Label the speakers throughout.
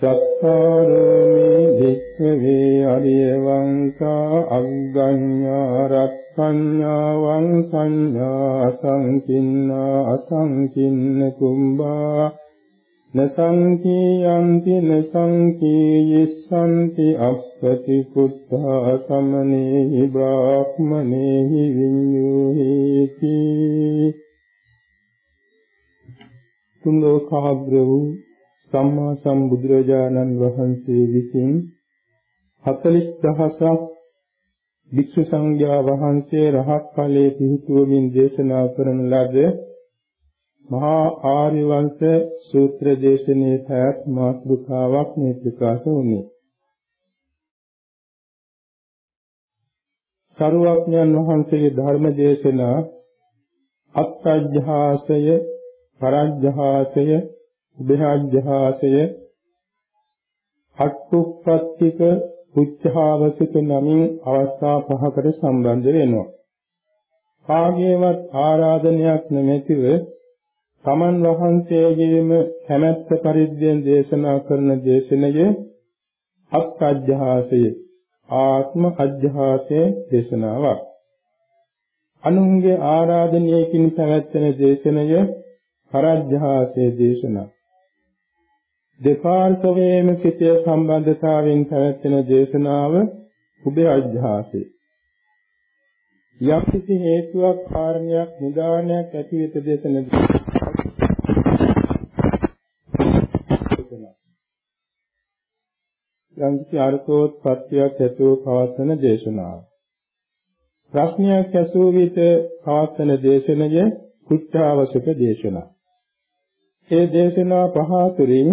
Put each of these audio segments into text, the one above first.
Speaker 1: සත්තාරෝමි භික්ඛවේ අරිය වංසා අග්ගඤ්ඤා රත්ත්‍ඤ්ඤාවං සංඥා අසංකින්නා අසංකින්න කුම්බා නසංකීයන්ති නසංකීයස්සන්ති අප්පති කුත්තා සමනේහි බ්‍රාහ්මනේහි විඤ්ඤුහේති තුන්ලෝකාග්‍ර වූ සම්මා සම්බුදුරජාණන් වහන්සේ විසින් 40000ක් භික්ෂු සංඝයා වහන්සේ රහත් ඵලයේ පිහිටුවමින් දේශනා කරන ලද මහා ආර්ය වංශ සූත්‍ර දේශනේ පැවැත් මාතෘකාවක් මේ ප්‍රකාශ වුණේ. සරුවඥන් වහන්සේගේ ධර්ම දේශනා අත්ත්‍යජ්ජාසය පරජ්ජාසය උභයාජ්ජහාසය අට්ඨුප්පත්තික උච්චාවසික නමින් අවස්ථා පහකට සම්බන්ධ වෙනවා. කාගේවත් ආරාධනයක් නැමැතිව තමන් වහන්සේගේම කැමැත්ත පරිද්දෙන් දේශනා කරන දේශනයේ අත්අජ්ජහාසය ආත්ම අජ්ජහාසය දේශනාවක්. අනුන්ගේ ආරාධනයකින් පැවැත්වෙන දේශනය පරජ්ජහාසය දේශනාවක්. දෙපාර්ශවයේම සිටේ සම්බන්ධතාවයෙන් පැවැත්වෙන දේශනාව උභය අධ්‍යාසය. යම් කිසි හේතුවක් කාරණයක් නිදානයක් ඇති වෙත දේශන යම් කිසි අර්ථෝත්පත්තියක් ඇතුව පවත්වන දේශනාව. ප්‍රශ්නයක් ඇසූ විට පවත්වන දේශනය කුච්චාවසක දේශනාව. ඒ දේශනා පහ තුළින්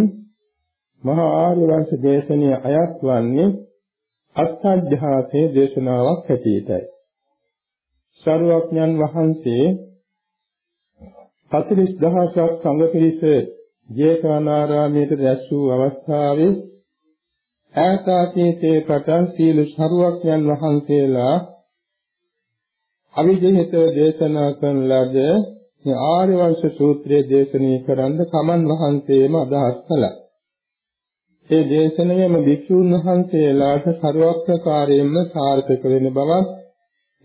Speaker 1: මහා ආර්ය වංශ දේශනයේ අයත් වන්නේ අත්අධ්‍යාසයේ දේශනාවක් හැටියටයි. ශරුවඥන් වහන්සේ 40000ක් සංඝ පිරිස ජේතවනාරාමයේ රැස් වූ අවස්ථාවේ ඈතාතීතේ පටන් සීල ශරුවඥන් වහන්සේලා අවිජහිත දේශනා කරන ලද මේ ආර්ය වංශ සූත්‍රයේ දේශනය කරන්න කමන් වහන්සේම අදහස් කළා. ඒ දේශනයේම භික්ෂුන් වහන්සේලාට ਸਰවක්‍රකාරයෙන්ම සාර්ථක වෙන බවත්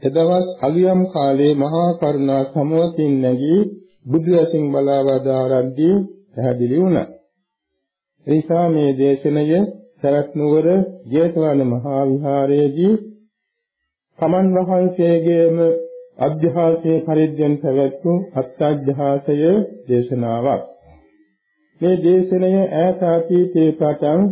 Speaker 1: එදවත් අලියම් කාලේ මහා කරුණා සමවතින් නැගී බුදු ඇසින් බලා වදාරද්දී පැහැදිලි වුණා. එනිසා මේ දේශනය සරත් නුවර ජේතවන මහා විහාරයේදී කමන් වහන්සේගේම අධ්‍යාසයේ පරිද්දෙන් පැවැත්වූ අත්අධ්‍යාසය දේශනාවක්. මේ දේශනය ඈත අතීතයේ පටන්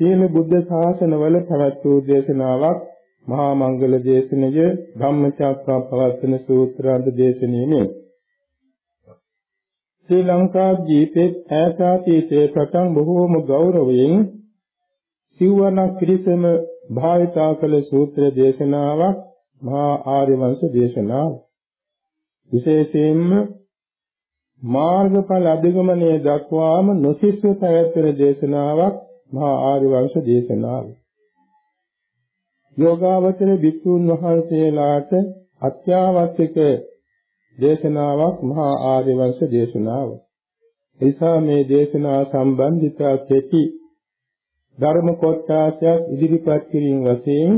Speaker 1: සීල බුද්ධ ශාසනවල පැවැත් වූ දේශනාවක් මහා මංගල දේශනය ධම්මචක්කප්පවත්තන සූත්‍රාන්ත දේශනාවේ ශ්‍රී ලංකා ජීවිතේ ඈත අතීතයේ පටන් බොහෝම ගෞරවයෙන් සිව්වනක් පිරිසම භාවිතා කළ සූත්‍ර දේශනාවක් මහා ආර්ය වංශ දේශනාව. විශේෂයෙන්ම මාර්ගඵල අධිගමනයේ දක්වාම නොසිස්ව පැවැත්වෙන දේශනාවක් මහා ආර්ය වංශ දේශනාව. යෝගාවචර භික්ෂුන් වහන්සේලාට අත්‍යවශ්‍යක දේශනාවක් මහා ආර්ය වංශ දේශනාව. එනිසා මේ දේශනා සම්බන්ධිත කෙටි ධර්ම කොටසක් ඉදිරිපත් කිරීම වශයෙන්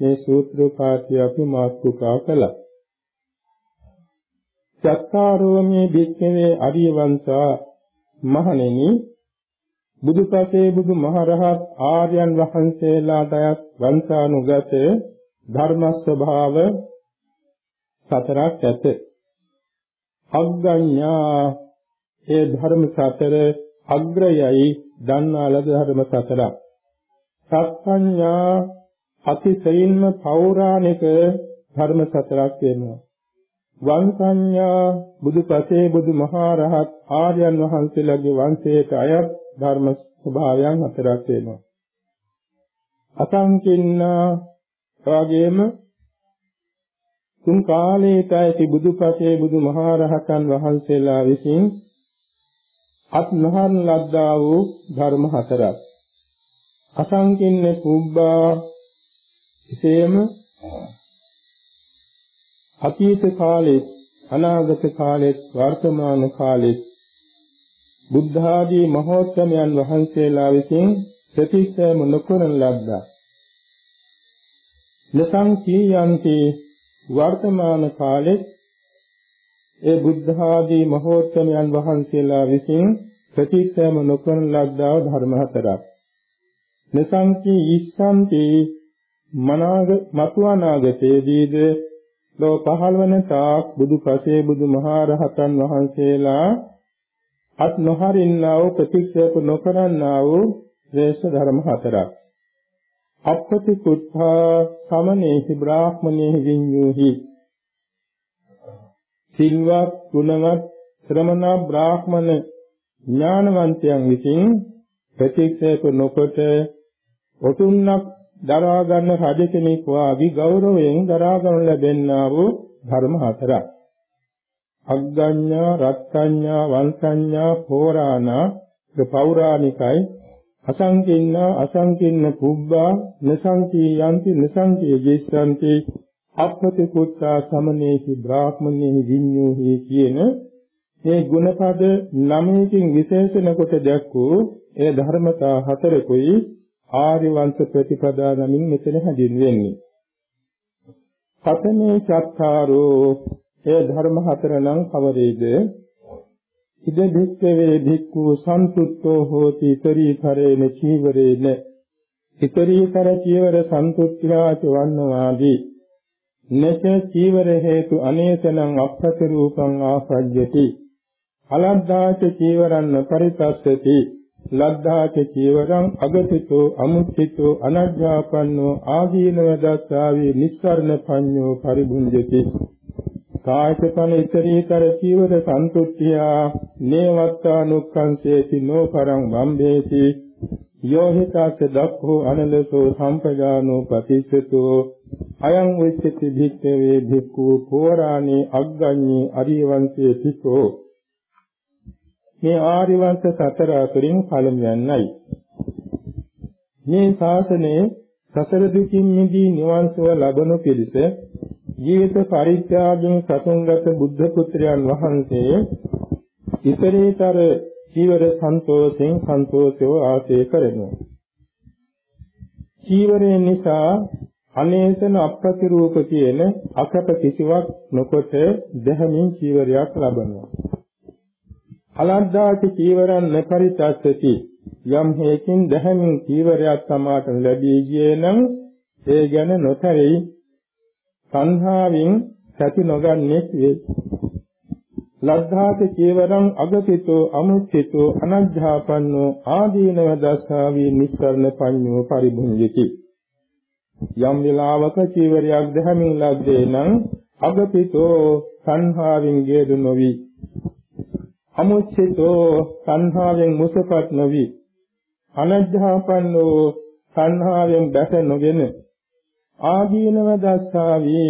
Speaker 1: මේ සූත්‍ර පාඨය අපි මාතෘකා කළා. චත්තාරෝමේ භික්ඛවේ අරිය වංශා මහණෙනි බුදුපසේ බුදු මහරහත් ආර්යයන් වහන්සේලාටත් වංශානුගත ධර්ම ස්වභාව සතරක් ඇත. අග්ගඤ්ඤා ඒ ධර්ම සතර අග්‍රයයි දන්නා ලද ධර්ම සතරක්. සත්සඤ්ඤා අතිශයින්ම පෞරාණික ධර්ම සතරක් වෙනවා. වංශඤ්ඤා බුදුපසේ බුදුමහා රහත් ආර්යයන් වහන්සේලාගේ වංශයට අයත් ධර්ම ස්වභාවයන් හතරක් වෙනවා. අසංකින්නා එවාගෙම තුන් කාලයට ඇති බුදුපසේ බුදුමහරහතන් වහන්සේලා විසින් අත් නොහන් ලද්දා වූ ධර්ම හතරක් අසංකින්න කුබ්බා එසේම අතීත කාලේ අනාගත කාලේ වර්තමාන කාලේ බුද්ධ ආදී මහෝත්තමයන් වහන්සේලා විසින් ප්‍රතික්ෂේප නොකරන ලද්දා. ලසං කීයන්ති වර්තමාන කාලේ ඒ බුද්ධ ආදී මහෝත්තමයන් වහන්සේලා විසින් ප්‍රතික්ෂේප නොකරන ලද්දා ධර්ම හතරක්. නසංකි ඉස්සන්ති මනාග මතුවනාගතේදීද ලෝ පහළවන තාක් බුදු පසේ බුදු මහරහතන් වහන්සේලා අත් නොහරින්නා වූ ප්‍රතික්ෂේප නොකරන්නා වූ ශ්‍රේෂ්ඨ ධර්ම හතරක්. අපපති කුත්තා සමනේහි බ්‍රාහ්මණේහි විඤ්ඤෝහි. සිල්වත් ගුණවත් ශ්‍රමණ බ්‍රාහ්මණ ඥානවන්තයන් විසින් ප්‍රතික්ෂේප නොකොට ඔතුන්නක් දරා ගන්න රජ කෙනෙක් වාගේ ගෞරවයෙන් දරා ගන්න ලැබෙන්නා වූ ධර්ම හතරක්. අග්ගඤ්ඤා, රත්ත්‍ඤ්ඤා, වංශඤ්ඤා, පෝරාණා, පෞරාණිකයි අසංකින්නා අසංකින්න පුබ්බා නසංකී යන්ති නසංකී ජේසන්ති අපපති කුත්තා සමනේහි බ්‍රාහ්මණේහි විඤ්ඤෝහි කියන මේ ගුණපද නමයකින් විශේෂණ කොට දැක්වූ ඒ ධර්මතා හතරකුයි ආර්ය වංශ ප්‍රතිපදා නමින් මෙතන හැඳින්වෙන්නේ. සතමේ චත්තාරෝ ඒ ධර්ම හතර නම් කවරේද? ඉද භික්ඛවේ භික්ඛු සන්තුත්තෝ හෝති ඊතරීතරේන චීවරේන ඊතරීතර චීවර සන්තුත්තිලාච වන්නවාදී නච චීවර හේතු අනේසනං අප්පත රූපං ආසජ්ජති අලද්දාච චීවරන්න පරිතස්සති ලද්ධාච චීවරං අගතිතෝ අමුච්චිතෝ අනජ්ජාපන්නෝ ආදීනව දස්සාවේ නිස්සරණ පඤ්ඤෝ පරිබුඤ්ජති කායකපන ඉතරීතර චීවර සන්තුට්ඨියා නේවත්තානුක්ඛංසේති නෝපරං වම්බේති. යෝහිතාච දක්ඛෝ අනලසෝ සම්පජානෝ පතිස්සතෝ. අයං වෙච්චති භික්ඛවේ භික්ඛු පෝරාණේ අග්ගඤ්ඤේ අරියවංශේ තිකෝ. මේ ආර්ය වංශ සතර අතරින් පළමුවන්නයි. මේ ශාසනයේ සසර දුකින් මිදී නිවන් සුව ලබනු පිණිස ජීවිත පරිත්‍යාගයෙන් සසුන්ගත බුද්ධ පුත්‍රයන් වහන්සේ ඉතරීතර චීවර සන්තෝෂෙන් සන්තෝෂව ආශය කරනවා. චීවරය නිසා අනේසන අප්‍රතිරූප කියන අකප කිසිවක් නොකොට දැහැමින් චීවරයක් ලබනවා. අලද්දාති චීවරන් නපරිතස්සති යම් හේකින් දැහැමින් චීවරයක් සමාට ලැබී ගියේ නම් ඒ ගැන නොතරෙයි සංහාවෙන් සැති නොගන්නේක් වේ ලද්ධාත චීවරං අගතිතෝ අමුච්චිතෝ අනජ්ජාපන්නෝ ආදීනව දස්සාවී නිස්සරණ පඤ්ඤෝ පරිභුඤ්ජති. යම් විලාවක චීවරයක් දැහැමින් ලද්දේ නම් අගතිතෝ සංහාවෙන් ගේදු නොවි. අමුච්චිතෝ සංහාවෙන් මුසපත් නොවි. අනජ්ජාපන්නෝ සංහාවෙන් බැස නොගෙන. ආදීනව දස්සාවි.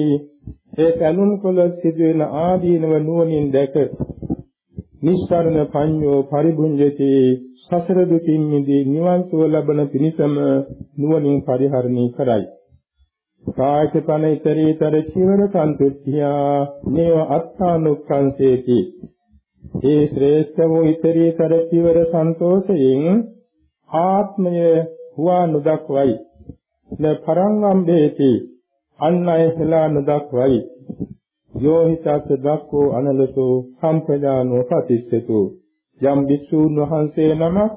Speaker 1: ඒ කලුන් කොළ සිදුවෙන ආදීනව නුවණින් දැක. නිස්සරණ පඤ්ඤෝ පරිභුඤ්ජති. සසර දුකින් මිදී නිවන් සුව ලබන පිණිසම නුවණින් පරිහරණය කරයි. කායකපන ඉතරීතර චිවර සන්තුට්ඨියා නේව අත්තානුක්ඛංසේති ඒ ශ්‍රේෂ්ඨ වූ ඉතරීතර චිවර සන්තෝෂයෙන් ආත්මය හුවා නොදක්වයි. න පරංගම්බේති අන් අය හෙලා නොදක්වයි. යෝහිතස්ස දක්ඛෝ අනලසෝ සම්පදානෝ පතිස්සතු. යම් විසුණු වහන්සේ නමක්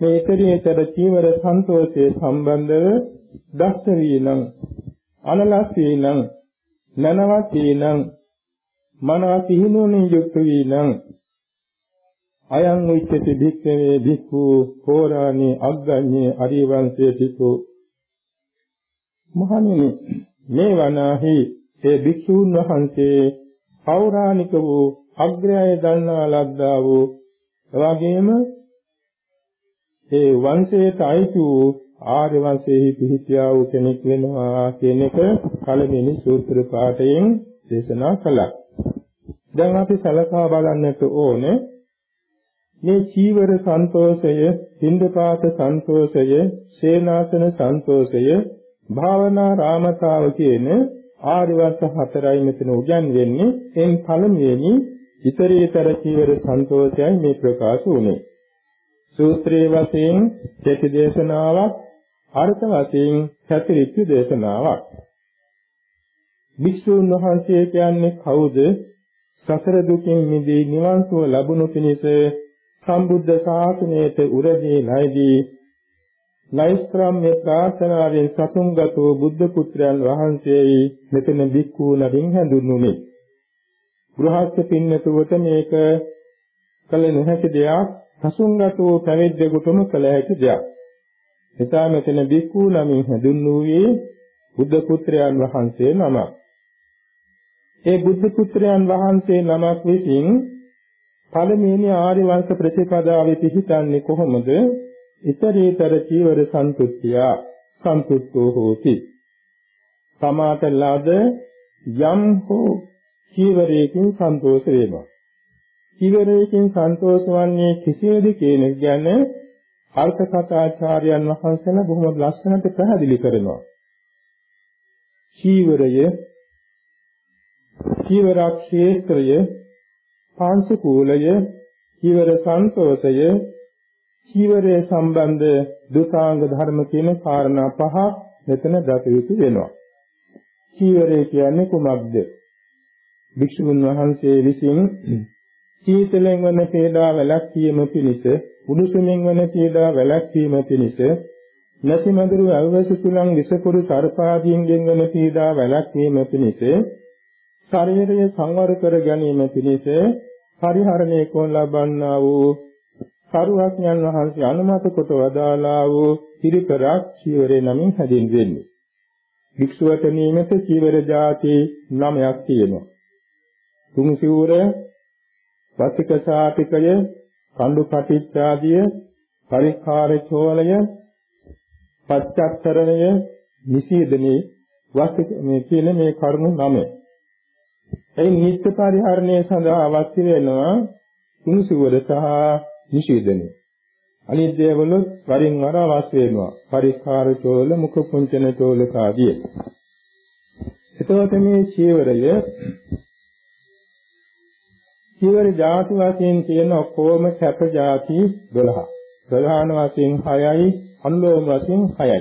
Speaker 1: මේ ඉතරීතර චිවර සන්තෝෂයේ සම්බන්ධව දස්ස වීනම් අනලස් වීනම් නනවත් වීනම් මනස සිහිනුවණින් යුක්ත වීනම් අයං උච්චති භික්ඛවේ භික්ඛු හෝරාණී අග්ගඤ්ඤේ අරිවංශයේ තිතෝ මහණෙනි මේ වනාහි ඒ භික්ෂූන් වහන්සේ පෞරාණික වූ අග්‍රය දන්නා ලද්දා වූ එවාගෙම ඒ වංශයට අයිති වූ ආර්ය වංශයේ පිහිටියා වූ කෙනෙක් වෙනවා කියන එක පළවෙනි සූත්‍ර පාඨයෙන් දේශනා කළා. දැන් අපි සලකා බලන්නට ඕනේ මේ චීවර සන්තෝෂය, පින්දපාත සන්තෝෂය, සේනාසන සන්තෝෂය, භාවනා රාමතාව කියන ආර්ය වර්ෂ හතරයි මෙතන උගන් වෙන්නේ. එන් පළමුවෙනි ඊතරීතර චීවර සන්තෝෂයයි මේ ප්‍රකාශ වුනේ. සූත්‍රයේ වශයෙන් කෙටි දේශනාවක් අර්ථ වශයෙන් පැතිරිච්ච දේශනාවක්. වික්ෂුන් වහන්සේ කියන්නේ කවුද? සසර දුකින් මිදී නිවන් සුව ලැබුණු පිණිස සම්බුද්ධ ශාසනයට උරදී ලයිදී ලයිස්ත්‍රාම්‍ය ප්‍රාර්ථනාවෙන් සසුන්ගතෝ බුද්ධ පුත්‍රයන් වහන්සේයි මෙතන බික්ඛූ නමින් හැඳුන්වුනේ. ගෘහස්ත පින්නතුවට මේක කල නොහැකි දෙයක් සසුන්ගතෝ පැවිද්දෙකුටම කළ හැකි දෙයක්. එසා මෙතන බික්ඛූ නමින් හැඳුන්වුවේ බුද්ධ පුත්‍රයන් වහන්සේ නමක්. ඒ බුද්ධ පුත්‍රයන් වහන්සේ නමක් විසින් පළමුවෙනි ආර්ය වංශ ප්‍රතිපදාවේ පිහිටන්නේ කොහොමද? ඊතරීතර චීවර සන්තුත්තිය සන්තුත්තෝ හෝති. සමාත ලද යම් හෝ චීවරයකින් සන්තෝෂ වේවා. චීවරයකින් සන්තෝෂ වන්නේ කෙසේද කියන ගැන අර්ථ කථාචාර්යයන් වහන්සේලා බොහොම ලස්සනට පැහැදිලි කරනවා. චීවරය චීවරක්ෂේත්‍රය පාංශකූලය චීවර සන්තෝෂය චීවරයේ සම්බන්ධ දුතාංග ධර්ම කියන කාරණා පහ මෙතන දත යුතු වෙනවා. චීවරය කියන්නේ කුමක්ද? භික්ෂුන් වහන්සේ විසින් සීතලෙන් වන පීඩා වැළැක්වීම පිණිස උණුසුමින් වන පීඩා වැළැක්වීම පිණිස නැසිමඳුරු අවවස තුලන් විසකුරු සර්පාදීන්ගෙන් වන පීඩා වැළැක්වීම පිණිස ශරීරය සංවර කර ගැනීම පිණිස පරිහරණය කොට ලබන්නා වූ සරුවඥන් වහන්සේ අනුමත කොට වදාලා වූ පිරිකරක් චීවරේ නමින් හැදින්වෙන්නේ. වික්ෂුවට නියමිත චීවර જાති නමයක් තියෙනවා. තුන් සිවුර, වසික සාතිකය, කඳු පටිච්චාදිය, පරිඛාර චෝලය, පච්චත්තරණය, නිසීදනේ වසික මේ කියන මේ කරුණු නමයි. එයි නිත්‍ය පරිහරණය සඳහා අවශ්‍ය වෙනවා කුණුසුවර සහ නිෂේධනය. අනිත් දේවලුත් වරින් වර අවශ්‍ය වෙනවා. පරිස්කාර චෝල, මුඛ කුංචන චෝල ආදී. එතකොට මේ චීවරය චීවර ධාතු වශයෙන් තියෙන ඔක්කොම සැප ධාති 12. ප්‍රධාන වශයෙන් 6යි, අනුලෝම වශයෙන් 6යි.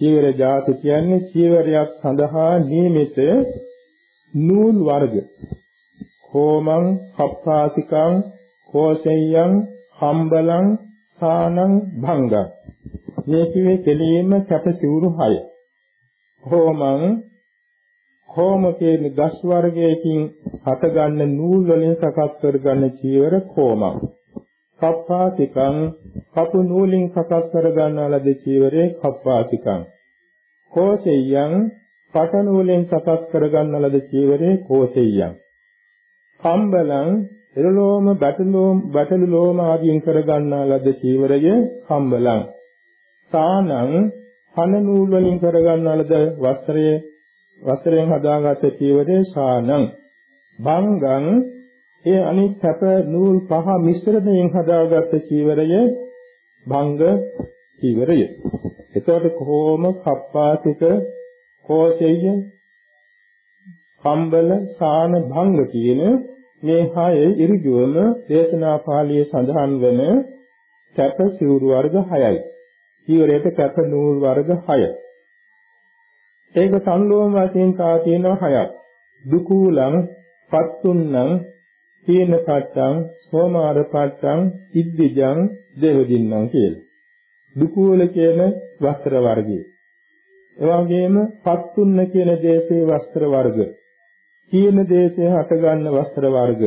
Speaker 1: චීවර ධාතු කියන්නේ චීවරයක් සඳහා නියමිත නූල් වර්ග. හෝමං, හප්පාසිකං, කෝසෙය්‍යං හම්බලං සානං භංගං. මේ කියේ කෙලීම කැපසිවුරු 6 හෝමං හෝම කියන ගස් වර්ගයකින් හටගන්න නූල් වලින් සකස් කරගන්න චීවර හෝමං කප්පාසිකං කපු නූලින් සකස් කරගන්නා ලද චීවරේ කප්පාසිකං. කෝසෙය්‍යං පට නූලෙන් සකස් කරගන්නා ලද චීවරේ කෝසෙය්‍යං කම්බලං එළලෝම බටලෝම බටළු ලෝම ආදියෙන් කරගන්නා ලද චීවරය කම්බලං. සානං හන නූල් වලින් කරගන්නා ලද වස්ත්‍රයේ වස්ත්‍රයෙන් හදාගත් චීවරේ සානං. භංගං ඒ අනිත් සැප නූල් පහ මිශ්‍රණයෙන් හදාගත් චීවරය භංග චීවරය. එතකොට කොහොම කප්පාසික කෝසෙය කම්බල සාන භංග කියන මේ හයේ ඉරිගුවම දේශනා පාළියේ සඳහන් වන කැප සිවුරු වර්ග 6යි. චීවරයට කැප නූල් වර්ග 6. ඒක සංලෝම වශයෙන් තා තියෙනවා 6ක්. දුකූලං, පත්තුන්නං, තීන පට්ටං, සෝමාර පට්ටං, ඉද්දිජං, දේවදින්නම් කියලා. දුකූල කියන වස්ත්‍ර වර්ගය. එවාගෙම පත්තුන්න කියන දේශේ වස්ත්‍ර වර්ගය කීන දේශයේ හටගන්න වස්ත්‍ර වර්ග.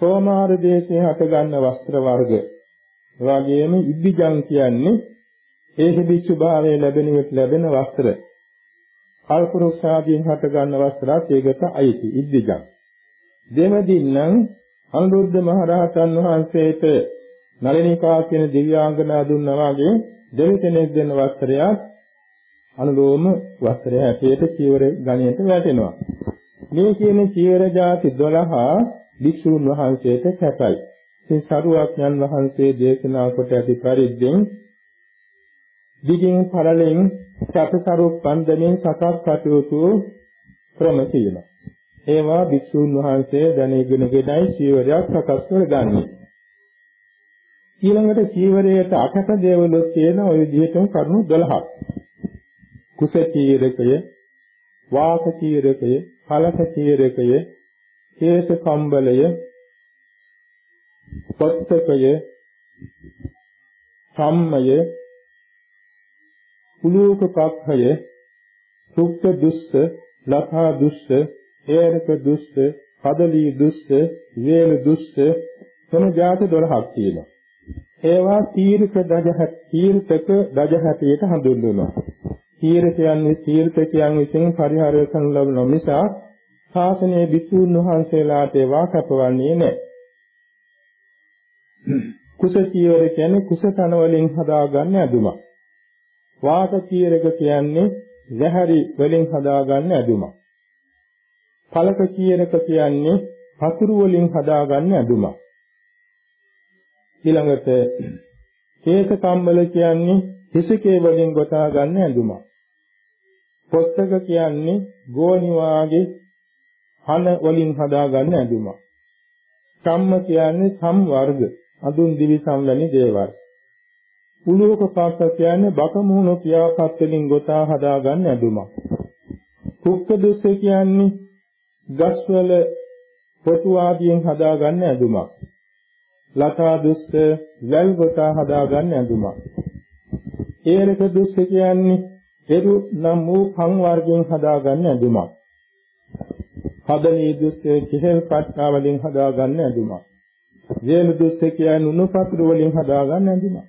Speaker 1: සෝමාර දේශයේ හටගන්න වස්ත්‍ර වර්ග. එවාගෙම ඉද්දිජං කියන්නේ හේහි බිච්චු භාවයේ ලැබෙන විට ලැබෙන වස්ත්‍ර කල්පරුක්ෂාදීන් හටගන්න වස්ත්‍රات ඒකට අයිති ඉද්දිජං දෙමදින්නම් අනුරුද්ධ මහරහතන් වහන්සේට නලිනිකා කියන දිව්‍යාංගනා දුන්නා වගේ දෙවිතෙනෙක් දෙන වස්ත්‍රයක් අනුලෝම වස්ත්‍රය ඇටයට චීවර ගණයට වැටෙනවා. මේ කියන චීවර જાති 12 භික්ෂුන් වහන්සේට කැපයි. ඒ සරුවඥන් වහන්සේ දේශනා කොට ඇති පරිද්දෙන් දිගින් පළලෙන් සැපසරුප් බන්ධනෙන් සකස් කටයුතු ක්‍රම තියෙනවා. ඒවා භික්ෂුන් වහන්සේ දැනගෙන ගෙඩයි චීවරයක් සකස් කරගන්නේ. ඊළඟට චීවරයට අටක දේවලුත් තියෙන ওই විදිහටම කරුණු 12ක්. කුස චීරකය, වාක චීරකය, කලක චීරකය, කේශ කම්බලය, පොත්තකය, සම්මය, කුලෝක පක්ඛය, සුක්ත දුස්ස, ලතා දුස්ස, හේරක දුස්ස, කදලී දුස්ස, වේල දුස්ස තම જાති 12ක් තියෙනවා. ඒවා තීර්ථ දජහත් තීර්ථක දජහතියට හඳුන්වනවා. තීර්ථයන් තීර්ථකයන් විසින් පරිහරණය කරන ලබන නිසා ශාසනයේ බිසුන් වහන්සේලාට ඒවා කැපවන්නේ නැහැ. කුස චීවර කියන්නේ කුස තන වලින් හදාගන්න ඇඳුමක්. වාත චීරක කියන්නේ වැහැරි වලින් හදාගන්න ඇඳුමක්. පලක චීරක කියන්නේ පතුරු වලින් හදාගන්න ඇඳුමක්. ඊළඟට කේශ කම්බල කියන්නේ හිසකේ වලින් ගොතා ගන්න ඇඳුමක්. පොත්තක කියන්නේ ගෝණි වාගේ හන වලින් හදාගන්න ඇඳුමක්. සම්ම කියන්නේ සම් වර්ග අඳුන් දිවි සම්වැනි දේවල්. උලෝක පාත්ත කියන්නේ බකමුණු පියාපත් වලින් ගොතා හදාගන්න ඇඳුමක්. කුක්ක දුස්ස කියන්නේ ගස්වල පොතු ආදියෙන් හදාගන්න ඇඳුමක්. ලතා දුස්ස වැල් ගොතා හදාගන්න ඇඳුමක්. ඒරක දුස්ස කියන්නේ පෙරු නම් වූ කන් වර්ගයෙන් හදාගන්න ඇඳුමක්. හදනී දුස්සේ කිහෙල් පට්ටා වලින් හදාගන්න ඇඳුමක්. වේලු දුස්සේ කියන්නේ උණු පතුරු වලින් හදාගන්න ඇඳුමක්.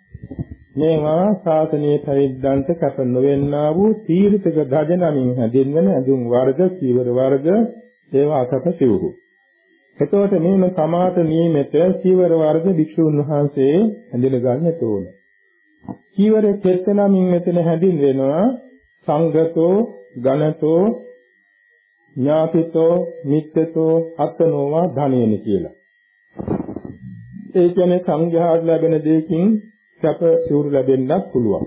Speaker 1: මේවා ශාසනීය පරිද්දන්ත කැප නොවෙන්නා වූ තීර්ථක ගජ නමින් හැඳින්වෙන ඇඳුම් වර්ග, චීවර වර්ග ඒවා අතට සිවුරු. එතකොට මේම සමාත නියමෙත චීවර වර්ග භික්ෂුන් වහන්සේ හැඳින ගන්නට ඕන. චීවර කෙත්ත නමින් මෙතන හැඳින්වෙනවා සංගතෝ, ගණතෝ, ඥාතිතෝ මිත්තතෝ අත්නෝවා ධනේන කියලා. ඒ කියන්නේ සංඝයාට ලැබෙන දෙයකින් සැප සිවුරු ලැබෙන්නත් පුළුවන්.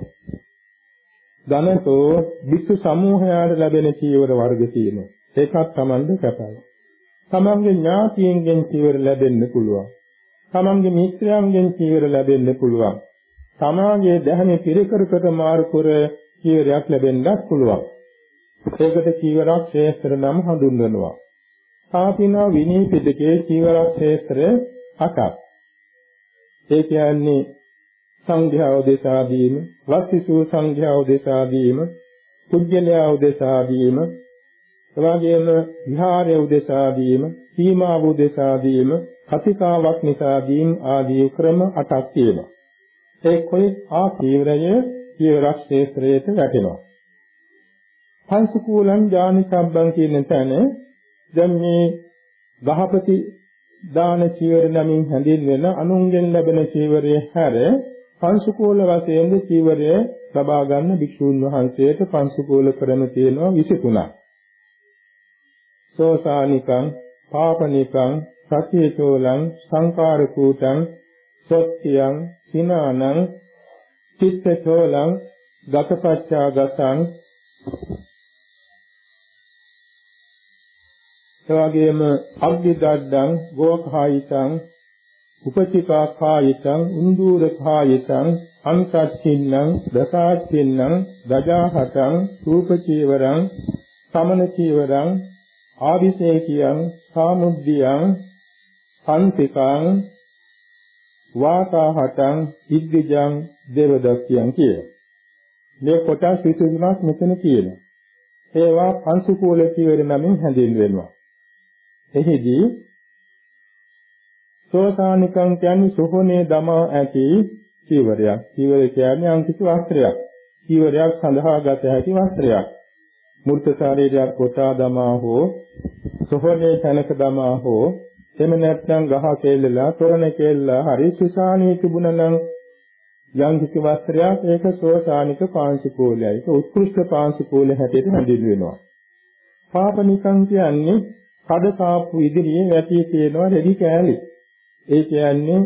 Speaker 1: ධනතෝ වික්ෂු සමූහයාට ලැබෙන චීවර වර්ග තියෙනවා. ඒකත් Tamande සැපයි. තමන්ගේ ඥාතියින්ගෙන් චීවර ලැබෙන්න පුළුවන්. තමන්ගේ මිත්‍රයන්ගෙන් චීවර ලැබෙන්න පුළුවන්. තමාගේ දැහැමි පිරිකරකට මාරු කර චීවරයක් ලැබෙන්නත් පුළුවන්. ඒකට චීවරක් ශ්‍රේෂ්ඨ නම් හඳුන්වනවා. සාතිනා විනී පිටකේ චීවරක් ශ්‍රේෂ්ඨ අටක්. ඒ කියන්නේ සංඝයා උදෙසා දීම, වස්සිසු සංඝයා උදෙසා දීම, කුජලයා උදෙසා දීම, එවාගෙම විහාරය උදෙසා දීම, සීමාව උදෙසා දීම, කතිකාවක් නිසා දීම ආදී ක්‍රම අටක් තියෙනවා. ඒ කොයි ආ තීවරය චීවරක් ශේත්‍රයට වැටෙනවා. පංසුකූලං ඥානිකබ්බං කියන තැන දැන් මේ ගහපති දාන චීවර නමින් හැඳින්වෙන අනුන්ගෙන් ලැබෙන චීවරයේ හැර පංසුකූල වශයෙන් චීවරය ලබා ගන්න භික්ෂුන් වහන්සේට පංසුකූල ක්‍රම තියෙනවා 23ක්. සෝසානිකං, පාපනිකං, සතියචෝලං, සංකාරකූතං, සොත්තියං, සිනානං, චිත්තචෝලං, ගතපච්චාගතං එවැගේම අග්ගිදඩ්ඩං ගෝඛායිතං උපචිකාඛායිතං උන්දූරඛායිතං අන්තච්චින්නම් දසාච්චින්නම් දජාහතං රූපචීවරං සමන චීවරං ආවිසේකියං සාමුද්දියං පන්තිකං වාතාහතං ඉද්දිජං දේවදත්තියං කිය. මේ කොටස් 23ක් මෙතන කියනවා. ඒවා පංසුකූල චීවර නමින් හැඳින්වෙනවා. එහිදී සෝසානිකං කියන්නේ සෝහනේ දමා ඇති චීවරයක්. චීවර කියන්නේ අංකිත වස්ත්‍රයක්. චීවරයක් සඳහා ගත හැකි වස්ත්‍රයක්. මූර්ත ශරීරයක් කොටා දමා හෝ සෝහනේ තනක දමා හෝ එමෙ නැත්නම් ගහ කෙල්ලලා තොරණ කෙල්ලා හරි සුසානී තිබුණා නම් යම් කිසි වස්ත්‍රයක් ඒක සෝසානික පාංශුකූලයි. ඒක උත්කෘෂ්ඨ පාංශුකූල හැටියට හඳුන්වනවා. පාපනිකං කියන්නේ කඩ සාප්පු ඉදිරියේ වැටි තියෙනවා රෙදි කෑලි. ඒ කියන්නේ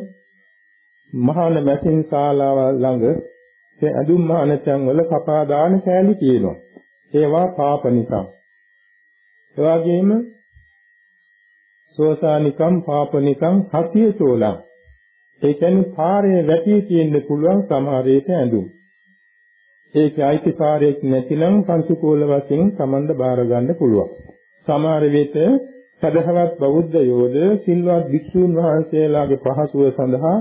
Speaker 1: මහාන මැසින් ශාලාව ළඟ ඒ ඇඳුම් මහාන තැන් වල කපා දාන කෑලි තියෙනවා. ඒවා පාප නිසා. ඒ වගේම සෝසානිකම් පාපනිකම් හතිය චෝලං. ඒ කියන්නේ පාරේ වැටි තියෙන්න පුළුවන් සමහරේට ඇඳුම්. ඒකේ අයිතිකාරයක් නැතිනම් පංසුකෝල වශයෙන් සමන්ද බාර ගන්න පුළුවන්. සමහර විට සදහවත් බෞද්ධ යෝධ සිල්වත් භික්ෂූන් වහන්සේලාගේ පහසුව සඳහා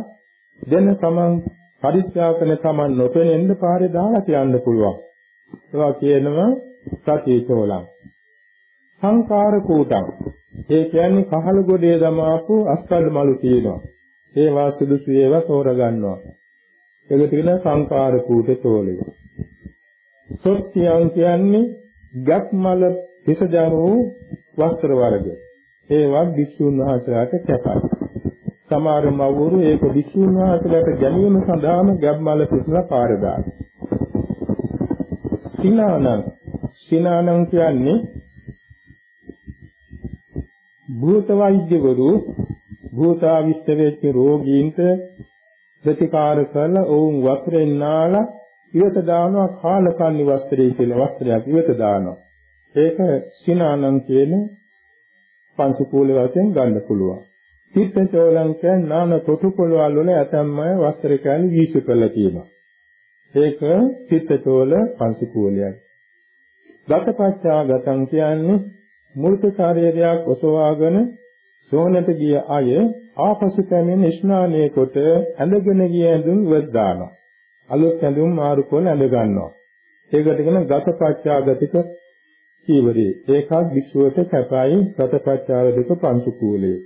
Speaker 1: දෙන තමන් පරිත්‍යාගන තමන් නොපෙනෙන්න පාරේ දාලා තියන්න පුළුවන්. ඒවා කියනවා සතිචෝලං. සංකාර කූටං. ඒ කියන්නේ කහල ගොඩේ දමාපු අස්කල් මලු තියෙනවා. ඒවා සුදුසු ඒවා තෝරගන්නවා. ඒකට කියන සංකාර කූට චෝලය. සොත්තියන් කියන්නේ ගත් මල පිසජාරෝ වස්ත්‍ර වර්ග. ඒවා භික්ෂුන් වහන්සේලාට කැපයි. සමහර මව්වරු ඒක භික්ෂුන් වහන්සේලාට ගැනීම සඳහාම ගැබ් මල පිසලා පාර දානවා. සිනානං සිනානං කියන්නේ භූත වෛද්‍යවරු භූතාවිෂ්ඨ වෙච්ච රෝගීන්ට ප්‍රතිකාර කරලා ඔවුන් වස්ත්‍රයෙන් නාලා ඉවත දානවා කාලකන්ණි වස්ත්‍රය කියලා වස්ත්‍රයක් ඉවත දානවා. ඒක සිනානං කියන පංසුකූල වශයෙන් ගන්න පුළුවන්. තිත්තචෝලං කියන්නේ නාන තොටුපොළවල් වල ඇතැම් අය වස්ත්‍ර කෑලි වීසු කරලා තියෙනවා. ඒක තිත්තචෝල පංසුකූලයයි. ගතපච්චා ගතං කියන්නේ මූලික ශරීරයක් ඔසවාගෙන සෝනට ගිය අය ආපසු පැමිණ ස්නානය කොට ඇඳගෙන ගිය ඇඳුම් වෙත් දානවා. අලුත් ඇඳුම් මාරු කරලා ඇඳ ගන්නවා. ඒකට කියන ගතපච්චාගතික චීවරේ. ඒකත් භික්ෂුවට කැපයි ගතපච්චාගතික පංචකූලයේ.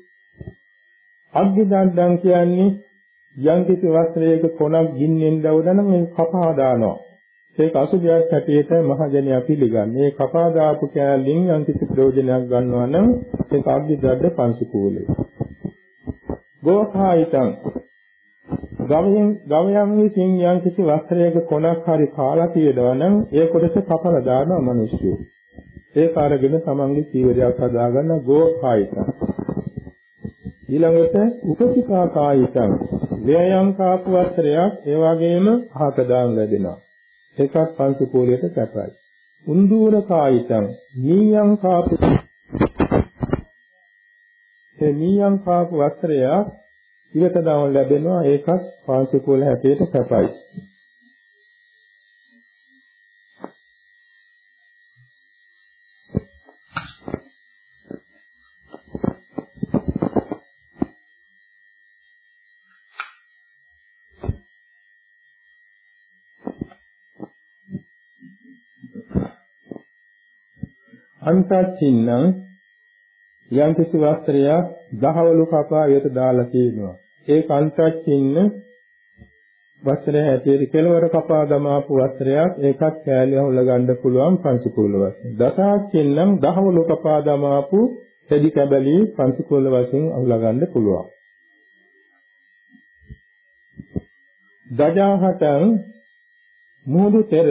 Speaker 1: අග්ගිදණ්ඩම් කියන්නේ යම් කිසි වස්ත්‍රයක කොනක් ගින්නෙන් දවදන මේ කපා දානවා. ඒක අසුභයක් හැටියට මහජනයා පිළිගන්නේ. ඒ කපා දාපු කෑල්ලෙන් යම් කිසි ප්‍රයෝජනයක් ගන්නවා නම් ඒක අග්ගිදණ්ඩ පංචකූලයේ. ගෝඛායිතං ගවයන් ගවයන් විසින් යම් කිසි වස්ත්‍රයක කොනක් හරි කාලා තියෙනවා නම් ඒ කොටස කපලා දානවා මිනිස්සු. ඒක අරගෙන තමන්ගේ ජීවිතයක් හදාගන්න ගෝඛායිතං. ඊළඟට උපසිකා කායිතං වේයම් කාපු වස්ත්‍රයක් ඒ වගේම අහක දාන් ලැබෙනවා. ඒකත් පංච කෝලියට කැපයි. උන්දූර කායිතං නීයම් කාපු ඒ නීයම් කාපු වස්ත්‍රයක් ඉවත දාන ලැබෙනවා ඒකත් පාංශකෝල හැටියට සැපයි. අන්තච්චින්නම් යම් කිසි වස්ත්‍රයක් දහවලු කපා එයට දාලා තියෙනවා. ඒ කන්තච්චින්න වස්ත්‍රය හැටියට කෙලවර කපා දමාපු වස්ත්‍රයක් ඒකත් කෑලිය හොල ගන්න පුළුවන් පංචකූල වශයෙන්. දසාච්චින්නම් දහවලු කපා දමාපු හෙඩි කැබලි පංචකූල වශයෙන් අහුලා ගන්න පුළුවන්. දජාහතං මුහුදු පෙර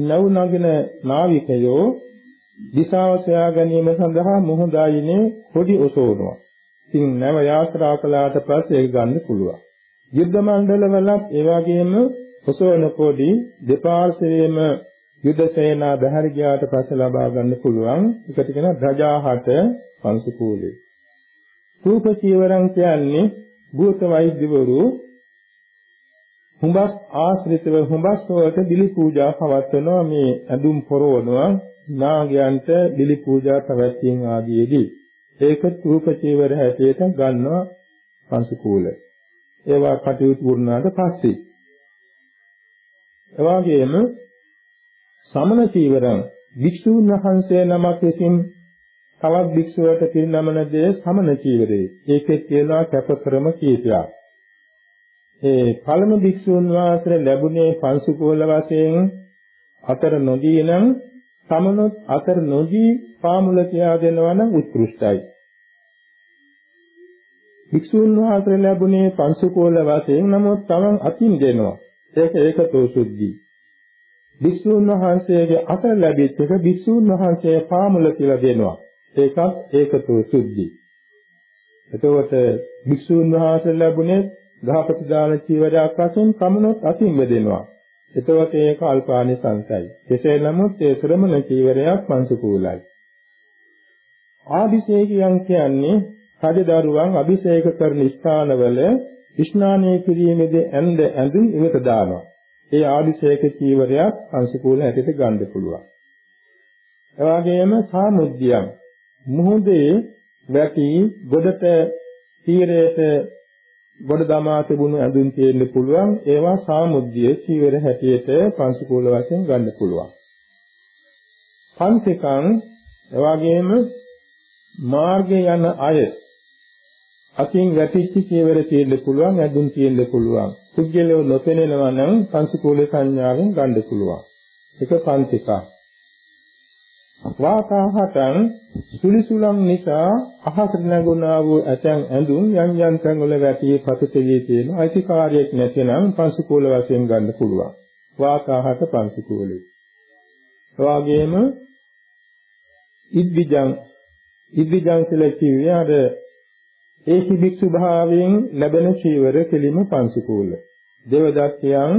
Speaker 1: නව් නගින නාවිකයෝ දිශාව සොයා ගැනීම සඳහා මුහුදායිනේ කොඩි ඔසවනවා. ඉතින් නැව යාත්‍රා කළාට පස්සේ ඒක ගන්න පුළුවන්. යුද්ධ මණ්ඩලවලත් ඒ වගේම ඔසවන කොඩි දෙපාර්ශ්වයේම යුද්ධ සේනා බැහැර ගියාට පස්සේ ලබා ගන්න පුළුවන්. ඒකට කියන ධජාහට පංසකූලේ. රූප චීවරං කියන්නේ භූත වෛද්‍යවරු හුඹස් ආශ්‍රිතව හුඹස් වලට බිලි පූජා පවත්වනවා මේ ඇඳුම් පොරවනවා නාගයන්ට බිලි පූජා පැවැත්වීම ආදීදී ඒක රූප චීවර හැටියට ගන්නවා පංසකූල. ඒවා කටයුතු වුණාට පස්සේ එවාගෙම සමන චීවරං වික්ෂුන් වහන්සේ නමක් විසින් තවත් භික්ෂුවට පිරිනමන දේ සමන චීවරේ. ඒකෙත් කියනවා කැපකරම කීපයක්. ඒ පළමු භික්ෂුන් වහන්සේ ලැබුණේ පංසුකෝල වශයෙන් අතර නොදී නම් සමනොත් අතර නොදී පාමුල කියා දෙනවා නම් උත්කෘෂ්ටයි. භික්ෂුන් වහන්සේ ලැබුණේ පංසුකෝල වශයෙන් නමුත් තමන් අතින් දෙනවා. ඒක ඒකතෝ සුද්ධි. භික්ෂුන් වහන්සේගේ අතර ලැබෙච්ච එක භික්ෂුන් වහන්සේ පාමුල කියලා දෙනවා. ඒකත් ඒකතෝ සුද්ධි. එතකොට භික්ෂුන් වහන්සේ ලැබුණේ දහපතිදාන චීවරයක් වශයෙන් කමනොත් අතින් වෙදෙනවා. එතකොට ඒක අල්පානිසංසයි. කෙසේ නමුත් ඒ ශ්‍රමණ චීවරයක් පංසුකූලයි. ආදිශේකියන් කියන්නේ රජදරුවන් අභිෂේක කරන ස්ථානවල ස්නානය කිරීමේදී ඇඳ ඇඳුම් ඉවත දානවා. ඒ ආදිශේක චීවරයක් පංසුකූල හැටියට ගන්න පුළුවන්. එවාගෙම සාමුද්‍යම් මුහුදේ වැටි ගොඩට තීරයට ගොඩ දමා තිබුණු ඇඳුම් තියෙන්න පුළුවන්. ඒවා සාමුද්‍ය චීවර හැටියට පංසකූල වශයෙන් ගන්න පුළුවන්. පංචකං එවාගෙම මාර්ගයේ යන අය අතින් වැටිච්ච චීවර තියෙන්න පුළුවන් ඇඳුම් තියෙන්න පුළුවන්. පුද්ගලයෝ නොපෙනෙනවා නම් පංසකූල සංඥාවෙන් ගන්න පුළුවන්. ඒක පංචකං වාතාහතං සුලිසුලම් නිසා අහසට නැගුණා වූ ඇතැම් ඇඳුම් යම් යම් තැන්වල වැටි පසුතේ තියෙන අයිතිකාරයක් නැතිනම් පංසකූල වශයෙන් ගන්න පුළුවන්. වාතාහත පංසකූලේ. එවාගෙම ඉද්විජං ඉද්විජං කියලා කිව්වේ අර ඒකි භික්ෂු භාවයෙන් ලැබෙන චීවර කෙලිම පංසකූල. දේවදත්තයන්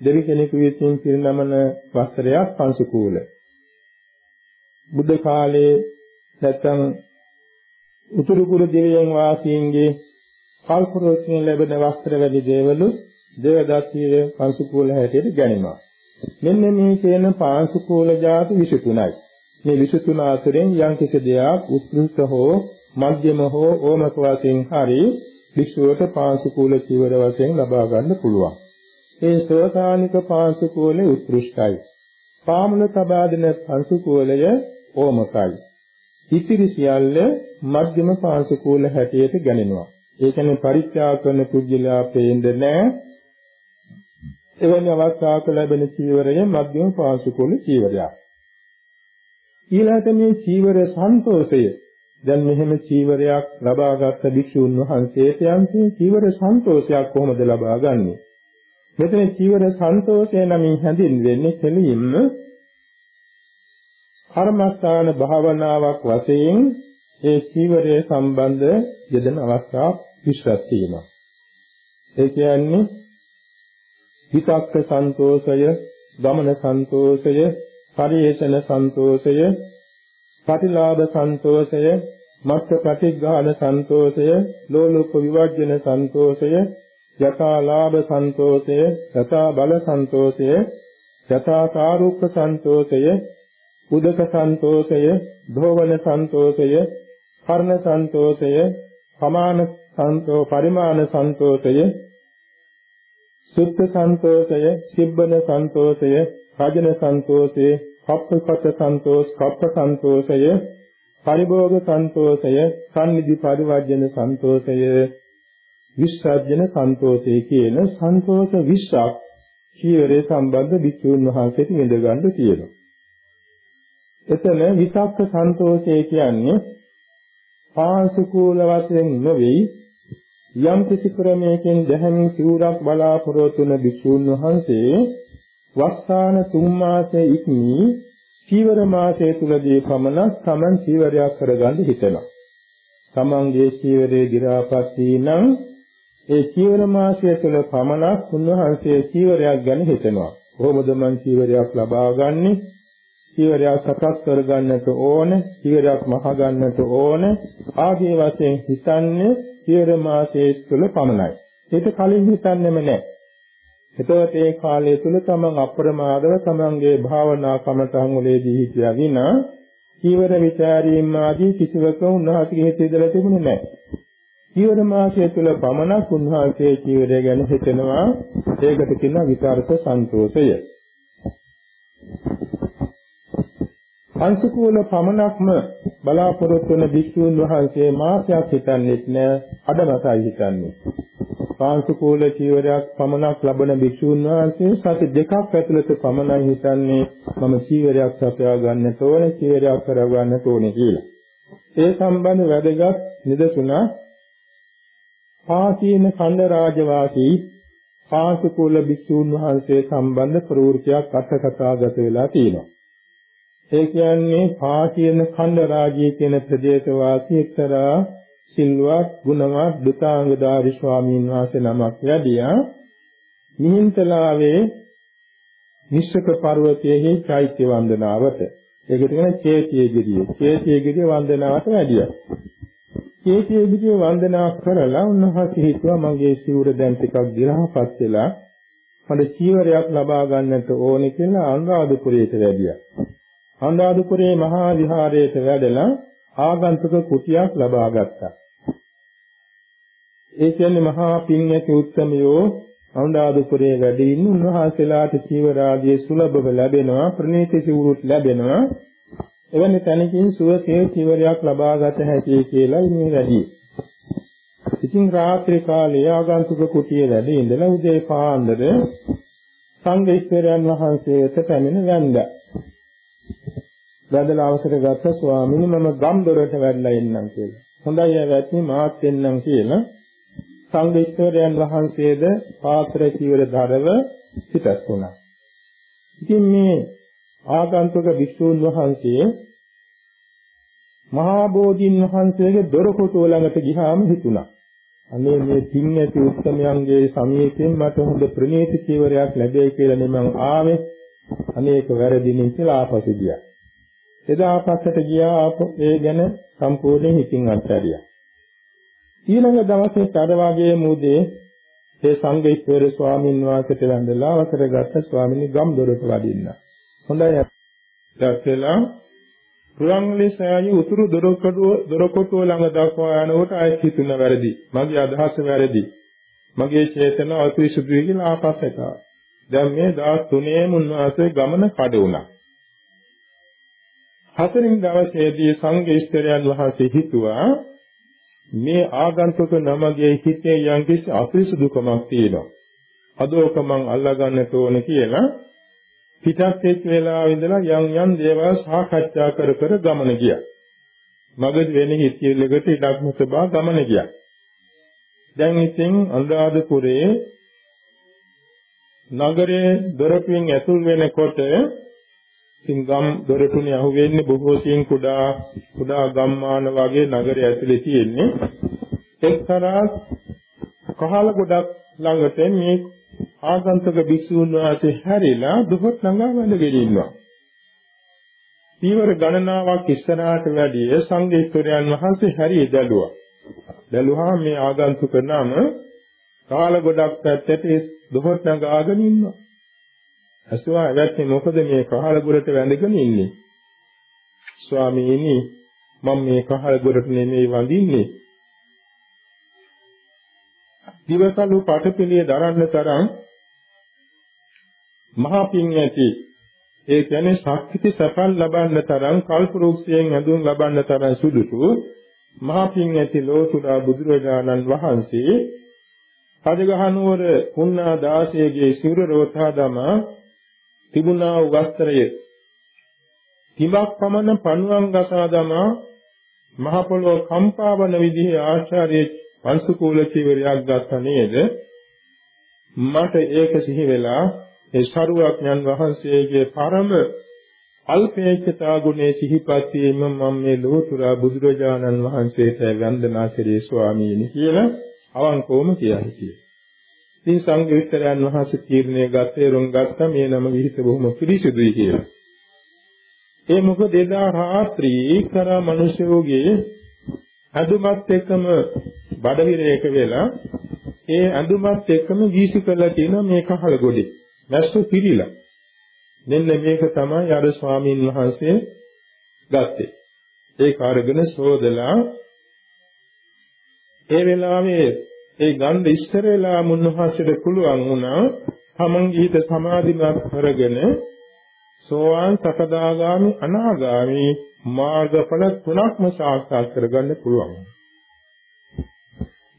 Speaker 1: දෙවි කෙනෙකු විසින් පිරිනමන වස්ත්‍රයක් පංසකූල. බුද්ධ කාලයේ නැත්නම් උතුරු කුරු දෙවියන් වාසීන්ගේ කල්පරෝක්ෂණ ලැබෙන වස්ත්‍ර වැඩි දේවලු දේවදත්තියේ පංසුකූල හැටියට ගැනීමා. මෙන්න මේ කියන පාංශුකූල જાති 23යි. මේ 23 අතරින් යම් කිසි දෙයක් උත්කෘෂ්ඨ හෝ මධ්‍යම හෝ ඕමක වශයෙන් හරි වික්ෂුවට පාංශුකූල චීවර වශයෙන් ලබා ගන්න පුළුවන්. ඒ සෝතානික පාංශුකූලේ උත්කෘෂ්ඨයි. පාමුල තබා දෙන පාංශුකූලය ඕමකයි. ඉතිරි සියල්ල මධ්‍යම පාංශකූල හැටියට ගණනවා. ඒ කියන්නේ පරිත්‍යාග කරන පුද්ගලයා පේන්නේ නැහැ. එවැනි අවස්ථාවක ලැබෙන චීවරය මධ්‍යම පාංශකූල චීවරයක්. ඊළඟට මේ චීවර සන්තෝෂය දැන් මෙහෙම චීවරයක් ලබාගත් භික්ෂුන් වහන්සේට යම්කී චීවර සන්තෝෂයක් කොහොමද ලබාගන්නේ? මෙතන චීවර සන්තෝෂය නමින් හැඳින්වෙන්නේ කෙලින්ම කර්මස්ථාන භාවනාවක් වශයෙන් ඒ චීවරයේ සම්බන්ධ යෙදෙන අවස්ථා විශ්වාස තියෙනවා. ඒ කියන්නේ හිතක්ක සන්තෝෂය, ගමන සන්තෝෂය, පරිේෂණ සන්තෝෂය, ප්‍රතිලාභ සන්තෝෂය, මත්ත ප්‍රතිග්‍රහණ සන්තෝෂය, ලෝලුප විවර්ජන සන්තෝෂය, යථා ලාභ සන්තෝෂය, යථා බල සන්තෝෂය, යථා සාරුක්ක සන්තෝෂය උදක සන්තෝෂය, ධෝවන සන්තෝෂය, කර්ණ සන්තෝෂය, සමාන සන්තෝ පරිමාණ සන්තෝෂය, සුත්ත සන්තෝෂය, සිබ්බන සන්තෝෂය, රජන සන්තෝෂය, කප්පපත සන්තෝෂ, කප්ප සන්තෝෂය, පරිභෝග සන්තෝෂය, සම්නිදි පරිවර්ජන සන්තෝෂය, විශ්‍රාජන සන්තෝෂය කියන සන්තෝෂ 20ක් කීවරේ සම්බන්ධ භික්ෂුන් වහන්සේට ඉඳ ගන්න තියෙනවා. එතන විතක්ක සන්තෝෂය කියන්නේ පාංශුකූල වශයෙන් නොවේ යම් කිසි ක්‍රමයකින් දැහැමි සිවුරක් බලාපොරොත්තු වන භික්ෂුන් වහන්සේ වස්සාන තුන් මාසයේ ඉක්මී චීවර මාසයේ තුලදී පමණ සමන් චීවරයක් කරගන්න හිතෙනවා. තමන්ගේ චීවරේ දි รา පත් වීනම් ඒ චීවර මාසය තුල පමණක් උන්වහන්සේ චීවරයක් ගැන හිතෙනවා. කොහොමද මං චීවරයක් ලබා ගන්නේ? චීවරයක් සකස් කර ගන්නට ඕන, චීවරයක් මහ ගන්නට ඕන, ආදී වශයෙන් හිතන්නේ චීවර මාසයේ තුල පමණයි. ඒක කලින් හිතන්නේම නැහැ. එතකොට ඒ කාලය තුල තමන් අප්‍රමාදව තමන්ගේ භාවනා කමතන් වලදී හිටියා විනා චීවර ਵਿਚාරීම් ආදී කිසිවක උන්වහන්සේගේ හිතේ ඉඳලා තිබුණේ නැහැ. චීවර මාසය තුල පමණක් උන්වහන්සේ චීවරය ගැන හිතනවා. ඒකට කියනවා විතරක සන්තෝෂය. අංශකූල පමණක්ම බලාපොරොත්තු වන භික්ෂුන් වහන්සේ මාසයක් හිතන්නේත් නෑ අඩමසයි හිතන්නේ. පාංශකූල චීවරයක් පමණක් ලබන භික්ෂුන් වහන්සේ සති දෙකක් ඇතුළත පමණයි හිතන්නේ මම චීවරයක් සපයා ගන්නට ඕනේ චීවරයක් කරව ගන්නට ඕනේ කියලා. ඒ සම්බන්ධ වැදගත් නිදසුන පාසීන ඛණ්ඩ රාජවාසී පාංශකූල භික්ෂුන් වහන්සේ සම්බන්ධ ප්‍රවෘත්තියක් අටකතාගත වෙලා තියෙනවා. ඒ කියන්නේ පාටියන ඛණ්ඩ රාජ්‍යයේ කියන ප්‍රදේශවාසී එක්තරා සිල්වත් ගුණවත් දුතාංගදාරි ස්වාමීන් වහන්සේ නමක් වැඩියා. මිහින්තලාවේ නිශ්චක පර්වතයේ චෛත්‍ය වන්දනාවට. ඒකට කියන චේතිය ගිරිය චේතිය ගිරිය වන්දනාවට වැඩියා. චේතිය ගිරිය වන්දනා කරලා උන්වහන්සේ හිතුවා මගේ සිවුර දැන් ටිකක් ගිරහපත් වෙලා මට චීවරයක් ලබා ගන්නට ඕනේ කියලා අනුරාධපුරයට වැඩියා. අනුරාධපුරයේ මහා විහාරයට වැඩලා ආගන්තුක කුටියක් ලබා ගත්තා. ඒ කියන්නේ මහා පින් ඇති උත්තමයෝ අනුරාධපුරයේ වැඩ ඉන්න උන්වහන්සේලාට චීවරාදී සුලභව ලැබෙනවා ප්‍රණීත සිවුරුත් ලැබෙනවා එවැනි තැනකින් සුවසේ චීවරයක් ලබා ගත හැකියි කියලා ඉන්නේ වැඩි. ඉතින් රාත්‍රී කාලයේ ආගන්තුක කුටියේ වැඩ ඉඳලා උදේ පාන්දර සංඝ ඉස්තරයන් වහන්සේ වෙත පැමිණ වැන්දා. වැදලා අවසර ගත්ත ස්වාමීනි මම ගම් දොරට වැඩලා එන්නම් කියලා. හොඳයි ඇවැත්නි මාත් එන්නම් කියලා සංඝිස්වරයන් වහන්සේද පාත්‍ර චීවර ධරව පිටත් වුණා. ඉතින් මේ ආගන්තුක වික්ෂූන් වහන්සේ මහා බෝධීන් වහන්සේගේ දොරකොටුව ළඟට ගියාම හිතුණා. අනේ මේ පින් ඇති උත්සමයන්ගේ සමීපයෙන් මට හොඳ ප්‍රණීත චීවරයක් ලැබෙයි කියලා නෙමං ආවේ. අනේක වැරදිනේ කියලා ආපසු ගියා. එදා පස්සට ගියා ඒ ගැන සම්පූර්ණයෙන් හිතින් අත්හැරියා. ඊළඟ දවසේ අර වාගේ මුදේ ඒ සංඝ ඉස්වර ස්වාමීන් වහන්සේට වැඳලා අවසර ගත්ත ස්වාමීන් ගම් දොරට වඩින්න. හොඳයි. දැක්කලා පුරංගලිසායි උතුරු දොරකඩුව දොරකොටුව ළඟ දක්වා යනකොට ආයෙත් හිතුණ වැරදි. මගේ අදහස වැරදි. මගේ චේතනාව අතිවිසුදුයි කියලා ආපස්සට ආවා. දැන් මේ දවස් තුනේම උන්වහන්සේ ගමන කඩ වුණා. හතරින් දවසේදී සංඝේස්තරයන් වහන්සේ හිතුවා මේ ආගන්තුක නමගේ හිතේ යම්කිසි අපිරිසුදුකමක් තියෙනවා. අදෝක මං අල්ලා ගන්නට ඕන කියලා පිටත් එක් වෙලාව ඉඳලා යම් යම් දේවල් සාකච්ඡා කර කර ගමන ගියා. මගද වෙන හිතියලකට ඉඩක් නොතබා ගමන ගියා. දැන් ඉතින් අනුරාධපුරයේ නගරයේ දොරටුවෙන් ඇතුල් වෙනකොට ඉතින් ගම් දොරටුනේ අහුවෙන්නේ බොහෝ සීන් කුඩා කුඩා ගම්මාන වගේ නගරය ඇතුලේ තියෙන්නේ එක්තරා කහල ගොඩක් ළඟට මේ ආගන්තුක භික්ෂුන් වහන්සේ හැරිලා දුහත් ළඟා වැඩගෙන ඉන්නවා. පීවර ගණනාවක් ඉස්සරහට වැඩිය සංඝේස්වරයන් වහන්සේ හැරී දැලුවා. දැලුවා මේ ආගන්තුක නම කාල ගොඩක් පැත්තට දුහත් ළඟාගෙන ඉන්නවා. ඇසුවා ඇවැත්නි මොකද මේ කහල ගොරට වැඳගෙන ඉන්නේ? ස්වාමීනි මම මේ කහල ගොරට නෙමෙයි වඳින්නේ. දිවසලු පාඨපිළිය දරන්න තරම් මහා පිං ඇති ඒ කියන්නේ ශක්ති සපල් ලබන්න තරම් කල්පරුක්ෂයෙන් ඇඳුම් ලබන්න තරම් සුදුසු මහා පිං ඇති ලෝතුරා බුදුරජාණන් වහන්සේ රජගහනුවර පුන්නා දාසයේගේ සිවුර රෝතා දමා තිබුණා වූ වස්ත්‍රය. තිබක් පමණ පණුවන් ගසා දමා මහ පොළොව කම්පා වන විදිහේ ආශ්චර්ය පංසුකූල චීවරයක් ගත්තා නේද? මට ඒක සිහි වෙලා ඒ ශරුවඥන් වහන්සේගේ පරම අල්පේච්ඡතා ගුණේ සිහිපත් වීම මම මේ ලෝතුරා බුදුරජාණන් වහන්සේට වන්දනා කෙරේ ස්වාමීනි කියලා අවංකවම කියා හිටියේ ඉතින් සංඝවිස්තරයන් වහන්සේ තීරණය ගත්තේරුම් ගත්තා මේ නම විහිිත බොහොම පිළිසිදුයි කියලා. ඒ මොකද එදා රාත්‍රී කරා මිනිසෝගේ අඳුමත් එක්කම බඩවිරේක වෙලා ඒ අඳුමත් එක්කම වීසි කරලා තියෙන මේ කහල ගොඩේ. මැස්සු පිළිලා. මෙන්න මේක තමයි අර ස්වාමීන් වහන්සේ ගත්තේ. ඒක අරගෙන සෝදලා ඒ වෙලාවේ ඒ ගන්ධ ඉස්තර වෙලා මුන්නහසෙට පුළුවන් වුණා තමන්ගේ හිත සමාධිමත් කරගෙන සෝවාන් සකදාගාමි අනාගාමි මාර්ගඵල තුනක්ම සාක්ෂාත් කරගන්න පුළුවන්.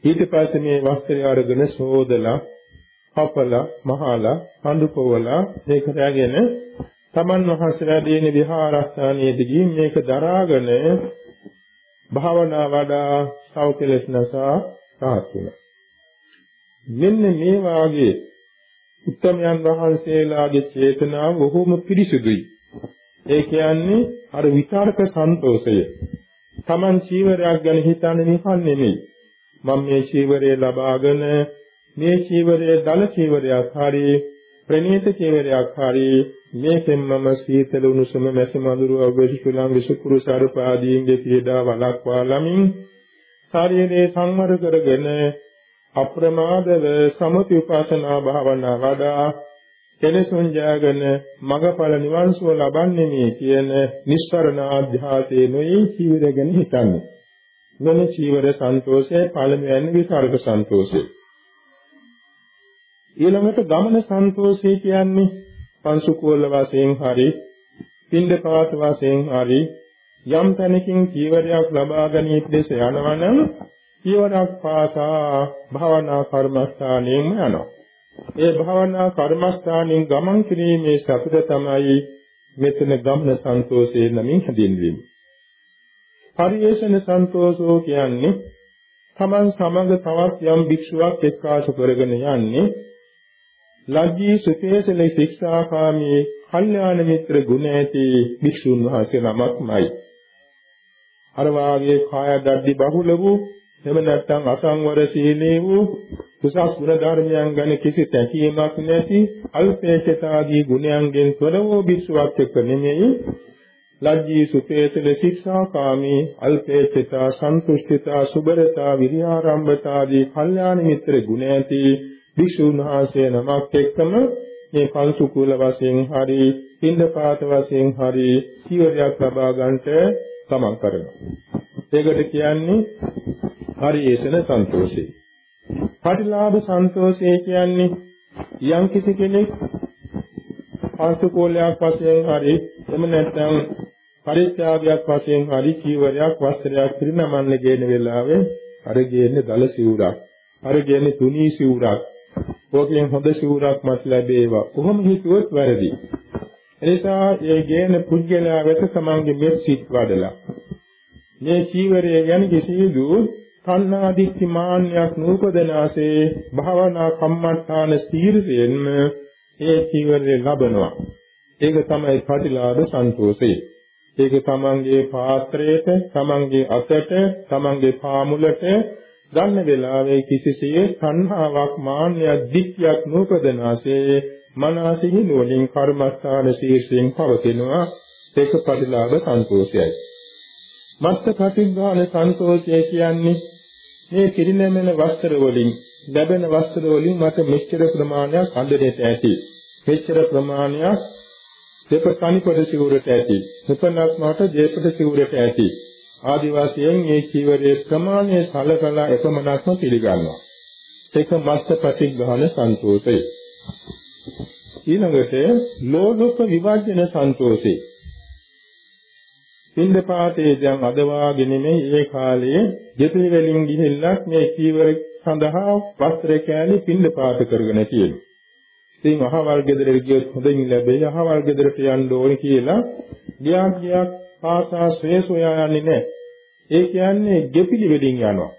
Speaker 1: ඊට පස්සේ මේ වස්ත්‍රය අරගෙන සෝදලා කපලා මහලා පඳුපොවලා මේක රැගෙන තමන් වහන්සේලා දෙන විහාරස්ථානයේදී මේක දරාගෙන භාවනා වඩා සෞඛ්‍යලස් නසා සාත් වෙනවා. මෙන්න මේ වාගේ උත්තමයන් වහන්සේලාගේ චේතනාව බොහොම පිරිසුදුයි. ඒ කියන්නේ අර විචාරක සන්තෝෂය. Taman චීවරයක් ගැන හිතන්නේ නිකන් නෙමෙයි. මම මේ චීවරය ලබාගෙන මේ චීවරයේ දල චීවරයක් හරි ප්‍රණීත චීවරයක් හරි මේකෙන් මම සීතල උණුසුම මැසි මඳුරු අවබෝධිකුලම් විසුකුරු සාරපාදීන්ගේ පීඩා වළක්වා ලමින් ශරීරයේ සංවර කරගෙන අප්‍රමාදව සමති උපාසනා භාවනා වඩා කෙලෙසුන් ජයගෙන මගඵල නිවන් සුව ලබන්නේ මේ කියන නිස්සරණ ආධ්‍යාසයේ නොයේ චීවරගෙන හිතන්නේ. මොන චීවර සන්තෝෂය පළමුවෙන් විතරක සන්තෝෂය. ඊළඟට ගමන සන්තෝෂය කියන්නේ පංසුකෝල වශයෙන් හරි පින්දපාත වශයෙන් හරි යම් තැනකින් චීවරයක් ලබා ගැනීම දෙස යනවනම් චීවරක් පාසා භාවනා කර්මස්ථානයෙන්ම යනවා. ඒ භාවනා කර්මස්ථානයෙන් ගමන් කිරීමේ සතුට තමයි මෙතන ගමන සන්තෝෂේ නමින් හැඳින්වෙන්නේ. පරිේශන සන්තෝෂෝ කියන්නේ තමන් සමග තවත් යම් භික්ෂුවක් එක්කාසු කරගෙන යන්නේ ලජ්ජී සුපේසල ශික්ෂාකාමී කල්යාණ මිත්‍ර ගුණ ඇති භික්ෂුන් වහන්සේ නමක්මයි. අර වාගේ කාය දඩ්ඩි බහුල වූ එහෙම නැත්නම් අසංවර සීලේ වූ කුසස් ගුණ ධර්මයන් ගැන කිසි තැකීමක් නැති අල්පේක්ෂතාදී ගුණයන්ගෙන් තොර වූ භික්ෂුවක් එක්ක නෙමෙයි ලජ්ජී සුපේසල ශික්ෂාකාමී අල්පේක්ෂතා සන්තුෂ්ඨිතා සුබරතා විරියාරම්භතාදී කල්යාණ මිත්‍ර ගුණ ඇති භික්ෂුන් වහන්සේ නමක් එක්කම මේ පංසු කුල වශයෙන් හරි පින්දපාත වශයෙන් හරි චීවරයක් ලබා ගන්නට ගමන් කරනවා. ඒකට කියන්නේ පරිේශන සන්තෝෂය. පටිලාභ සන්තෝෂය කියන්නේ යම් කිසි කෙනෙක් පාසුකෝලයක් වශයෙන් හරි එම නැත්නම් පරිත්‍යාගයක් වශයෙන් හරි චීවරයක් වස්ත්‍රයක් පිරිනමන්න ගේන වෙලාවේ අර ගේන්නේ දල සිවුරක් අර ගේන්නේ තුනී සිවුරක් ඕකෙන් හොඳ සිවුරක් මත ලැබේවා කොහොම හිතුවොත් වැරදි එනිසා ඒ ගේන පුද්ගලයා වෙත සමන්ගේ මෙත් සිත් වඩලා මේ චීවරය ගැන කිසිදු තණ්හා දික්ඛ මාන්නයක් නූපදනාසේ භාවනා කම්මඨාන ස්ථීරයෙන්ම ඒ චීවරය ලබනවා. ඒක තමයි ප්‍රතිලාභ සන්තෝෂය. ඒක තමන්ගේ පාත්‍රයට, තමන්ගේ අතට, තමන්ගේ පාමුලට ගන්න වෙලාවේ කිසිසේ තණ්හාවක් මාන්නයක් දික්ඛයක් නූපදනාසේ මනසිහි නුවණින් කර්මස්ථාන ශීර්ෂයෙන් පවතිනවා ඒක ප්‍රතිලාභ සන්තෝෂයයි. මත්ත ප්‍රතිග්‍රහණ සන්තෝෂය කියන්නේ මේ පිරිනැමෙන වස්ත්‍ර වලින් ලැබෙන වස්ත්‍ර වලින් මට මෙච්චර ප්‍රමාණයක් අඳින්නට ඇති. මෙච්චර ප්‍රමාණයක් දෙපතනි කොට සිවුරට ඇති. මෙපනක් මට දෙපත සිවුරට ඇති. ආදි වශයෙන් මේ චීවරයේ ප්‍රමාණය සලකලා එකමනක්ම පිළිගන්නවා. ඒක මස්ත ප්‍රතිග්‍රහණ සන්තෝෂය. ඊළඟට ලෝලෝක විවාජන සන්තෝෂය. පින්දපාතේ දැන් අද වාගේ නෙමෙයි ඒ කාලයේ ගෙපිලි වලින් ගිහිල්ලා මේ චීවර සඳහා වස්ත්‍ර කෑලි පින්දපාත කරගෙන තියෙනවා. ඉතින් අහවල් ගෙදරට ගියොත් හොඳින් ලැබෙයි අහවල් ගෙදරට යන්න ඕනේ කියලා ගියා ගියක් පාසා ශ්‍රේෂෝයා යන්නේ නැහැ. ඒ කියන්නේ ගෙපිලි වලින් යනවා.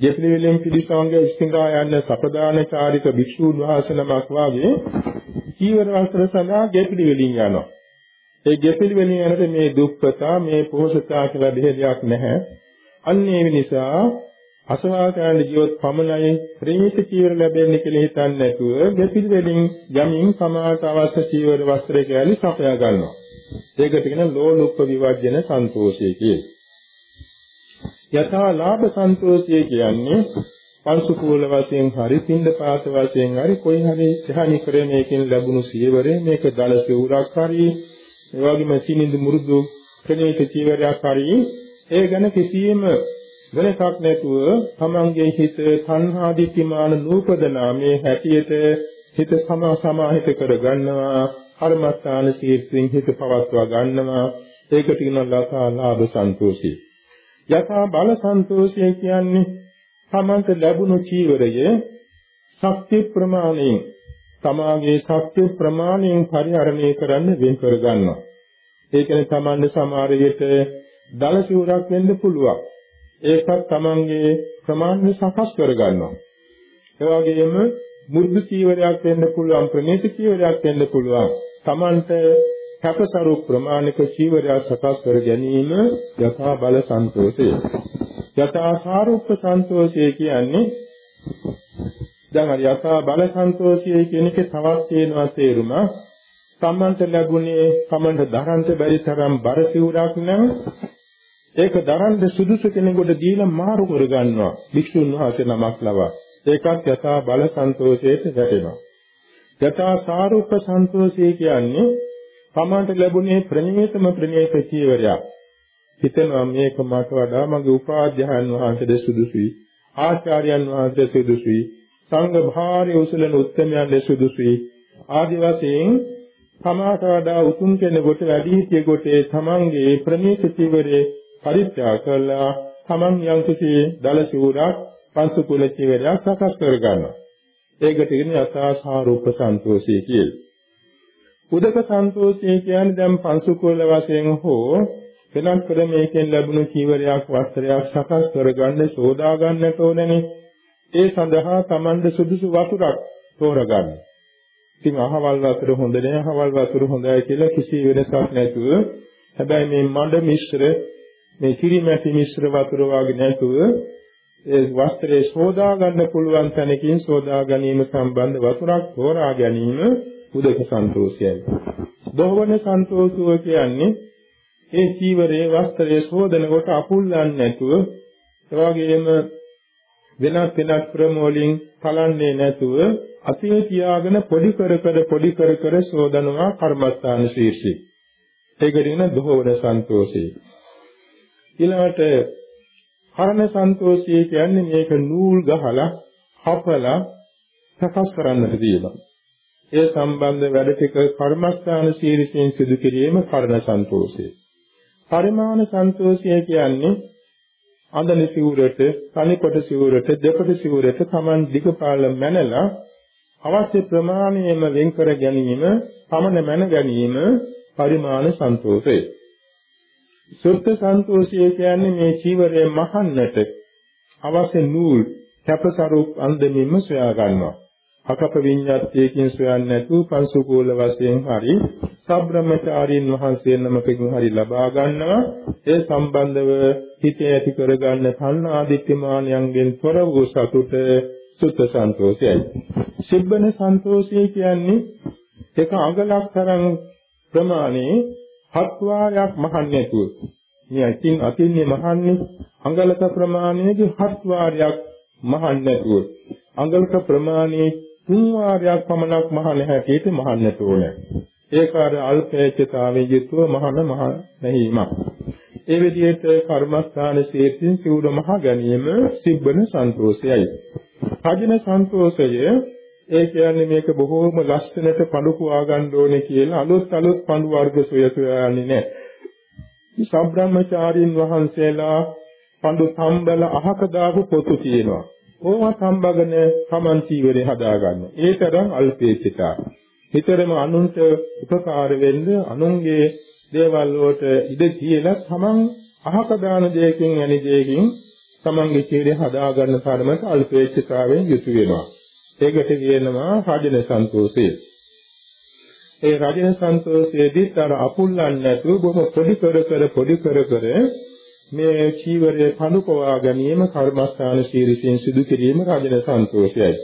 Speaker 1: ගෙපිලි වලින් පිළිසංග ඉස්තිංගා යන සපදානචාරික භික්ෂුන් වහන්සේ නමක් වාගේ චීවර වස්ත්‍ර සඳහා ගෙපිලි වලින් යනවා. ඒ ගෙපිලි වලින් යනට මේ දුක්ඛතා මේ පෝෂතා කියලා බෙහෙදයක් නැහැ. අන්න ඒ නිසා අසවාකාරණ ජීවත් පමණයි ප්‍රේමිත චීවර ලැබෙන්නේ කියලා හිතන්නේ නැතුව ගෙපිලි වලින් යමින් සමාජයට අවශ්‍ය චීවර වස්ත්‍ර කැලි සපයා ගන්නවා. ඒකට කියන ලෝලුප්ප විවර්ජන සන්තෝෂය කියලා. යථා ලාභ සන්තෝෂය කියන්නේ පංසුකූල වශයෙන් හරි පින්ඳ පාත වශයෙන් හරි කොයි හරි සහනි ක්‍රමයකින් ලැබුණු සියවරේ මේක දල සිවුරක් හරි ඒ වගේම සිනිඳු මුරුදු ප්‍රණීත චීවරයක් හරි ඒ ගැන කිසියම් වෙනසක් නැතුව තමන්ගේ හිත තණ්හා දිත්‍යමාන නූපදනා මේ හැටියට හිත සමා සමාහිත කර ගන්නවා කර්මස්ථාන ශීර්ෂයෙන් හිත පවත්වා ගන්නවා ඒකට කියනවා ලතා ලාභ සන්තෝෂී යථා බල සන්තෝෂය කියන්නේ තමන්ට ලැබුණු චීවරය ශක්ති ප්‍රමාණයෙන් තමාගේ ශක්ති ප්‍රමාණයෙන් පරිහරණය කරන්න වෙන් කර ගන්නවා. ඒ කියන්නේ තමන්ගේ සමහර විට දල සිවුරක් වෙන්න පුළුවන්. ඒකත් තමන්ගේ ප්‍රමාණය සකස් කර ගන්නවා. ඒ වගේම මුර්ධ චීවරයක් වෙන්න පුළුවන්, ප්‍රණීත චීවරයක් වෙන්න පුළුවන්. තමන්ට කැපසරු ප්‍රමාණික චීවරය සකස් කර ගැනීම යථා බල සන්තෝෂය. යථා සාරුප්ප සන්තෝෂය කියන්නේ දැන් අර යථා බල සන්තෝෂය කියන එකේ තවත් තියෙනවා තේරුම. සම්මන්ත ලැබුණේ කමන්ට දරන්ත බැරි තරම් බර සිවුරක් නම් ඒක දරන්න සුදුසු කෙනෙකුට දීලා මාරු කර ගන්නවා. භික්ෂුන් වහන්සේ නමක් ලවා. ඒකත් යථා බල සන්තෝෂයට වැටෙනවා. යථා සාරුප්ප සන්තෝෂය කියන්නේ කමන්ට ලැබුණේ ප්‍රණීතම ප්‍රණීත චීවරයක්. හිතනවා මේක මට වඩා මගේ උපාධ්‍යයන් වහන්සේට සුදුසුයි. ආචාර්යයන් වහන්සේ සුදුසුයි. සංඝ භාරය උසලන උත්තරයන් සුදුසුයි. ආදි වශයෙන් තමාට වඩා උතුම් කෙනෙකුට වැඩි හිටියෙකුට තමන්ගේ ප්‍රණීත චීවරේ පරිත්‍යාග කළා තමන් යම්කිසි දල සිවුරක් පංසු කුල චීවරයක් සකස් කර ගන්නවා. ඒකට කියන්නේ යථාසාරූප සන්තෝෂය කියලා. උදක සන්තෝෂය කියන්නේ දැන් පංසු කුල වශයෙන් හෝ වෙනත් ක්‍රමයකින් ලැබුණු චීවරයක් වස්ත්‍රයක් සකස් කරගන්න සෝදා ගන්නට ඕනනේ. ඒ සඳහා Tamande සුදුසු වතුරක් තෝරගන්න. ඉතින් අහවල් වතුර හොඳ නෑ අහවල් වතුර හොඳයි කියලා කිසි වෙනසක් නැතුව හැබැයි මේ මඩ මිශ්‍ර මේ කිරිමැටි මිශ්‍ර වතුර වාගේ නැතුව ඒ වස්ත්‍රයේ සෝදා ගන්න පුළුවන් තැනකින් සෝදා ගැනීම සම්බන්ධ වතුරක් තෝරා ගැනීම උදක සන්තෝෂයයි. දෝවන සන්තෝෂය කියන්නේ ඒ චීවරයේ වස්ත්‍රයේ සෝදන කොට අපුල්ලන්නේ නැතුව එවාගෙම වෙනත් වෙනත් ක්‍රම වලින් කලන්නේ නැතුව අතිය තියාගෙන පොඩි කර කර පොඩි කර කර සෝදනවා කර්මස්ථාන ශීර්ෂි. ඒකට කියන දෝවන සන්තෝෂය. ඊළඟට හරණ සන්තෝෂය කියන්නේ මේක නූල් ගහලා හපලා සකස් කරන්නට තියෙනවා. ඒ සම්බන්ධ වැඩ ටික කර්මස්ථාන ශීර්ෂයෙන් සිදු කිරීම කරණ සන්තෝෂය. පරිමාණ සන්තෝෂය කියන්නේ අඳන සිවුරට, තනිකොට සිවුරට, දෙකොට සිවුරට Taman දිගපාල මැනලා අවශ්‍ය ප්‍රමාණයෙම වෙන් කර ගැනීම, පමණ මැන ගැනීම පරිමාණ සන්තෝෂය. සුද්ධ සන්තෝෂය කියන්නේ මේ චීවරය මහන්නට අවශ්‍ය නූල් කැපසරු අන්දමින්ම සොයා ගන්නවා. අකප විඤ්ඤාත්යකින් සොයන්නේ නැතුව පංසුකෝල වශයෙන් හරි සබ්‍රහ්මචාරීන් වහන්සේ නමකකින් හරි ලබා ගන්නවා ඒ සම්බන්ධව හිතේ ඇති කරගන්න කන්නාදිත්‍යමානයන්ගෙන් තොර වූ සතුට සුත්ත සන්තෝෂයයි සිබ්බන සන්තෝෂය කියන්නේ එක අඟලක් තරම් ප්‍රමාණේ හත් වාරයක් මහන්නේ නැතුව මේ අතින් අතින්නේ මහන්නේ අඟලක ප්‍රමාණයේදී හත් වාරයක් මහන්නේ නැතුව අඟලක ප්‍රමාණයේ තුන් වාරයක් පමණක් මහන හැටියට මහන්නට ඕනේ. ඒක අර අල්පේච්ඡතාවයේ යුතුව මහන මහ නැහිමක්. ඒ විදිහට කර්මස්ථාන ශීර්ෂින් සිවුර මහ ගැනීම සිබ්බන සන්තෝෂයයි. කජන සන්තෝෂය ඒ කියන්නේ මේක බොහෝම ලස්සනට පඳු පුවා ගන්න ඕනේ කියලා අලුත් අලුත් පඳු වර්ග සොයතු යන්නේ නැහැ. සම්බ්‍රාහ්මචාරීන් වහන්සේලා පඳු තම්බල අහක දාපු පොතු තියෙනවා. ඕවා සම්බගන Taman චීවරේ හදාගන්න. ඒ තරම් අල්පේච්ඡතා. හිතරම අනුන්ට උපකාර වෙන්න අනුන්ගේ දේවල් වලට ඉඩ කියලා Taman අහක දාන දෙයකින් යනි දෙයකින් Tamanගේ චීවරේ හදාගන්න තරමට අල්පේච්ඡතාවෙන් යුතු වෙනවා. ඒකට කියනවා රාජන සන්තෝෂය. ඒ රාජන සන්තෝෂයේදී තර අපුල්ලන්නේ නැතුව බොහොම පොඩි කර කර පොඩි කර කර මේ චීවරය පඳුකවා ගැනීම කර්මස්ථාන ශීර්ෂයෙන් සිදු කිරීම රාජන සන්තෝෂයයි.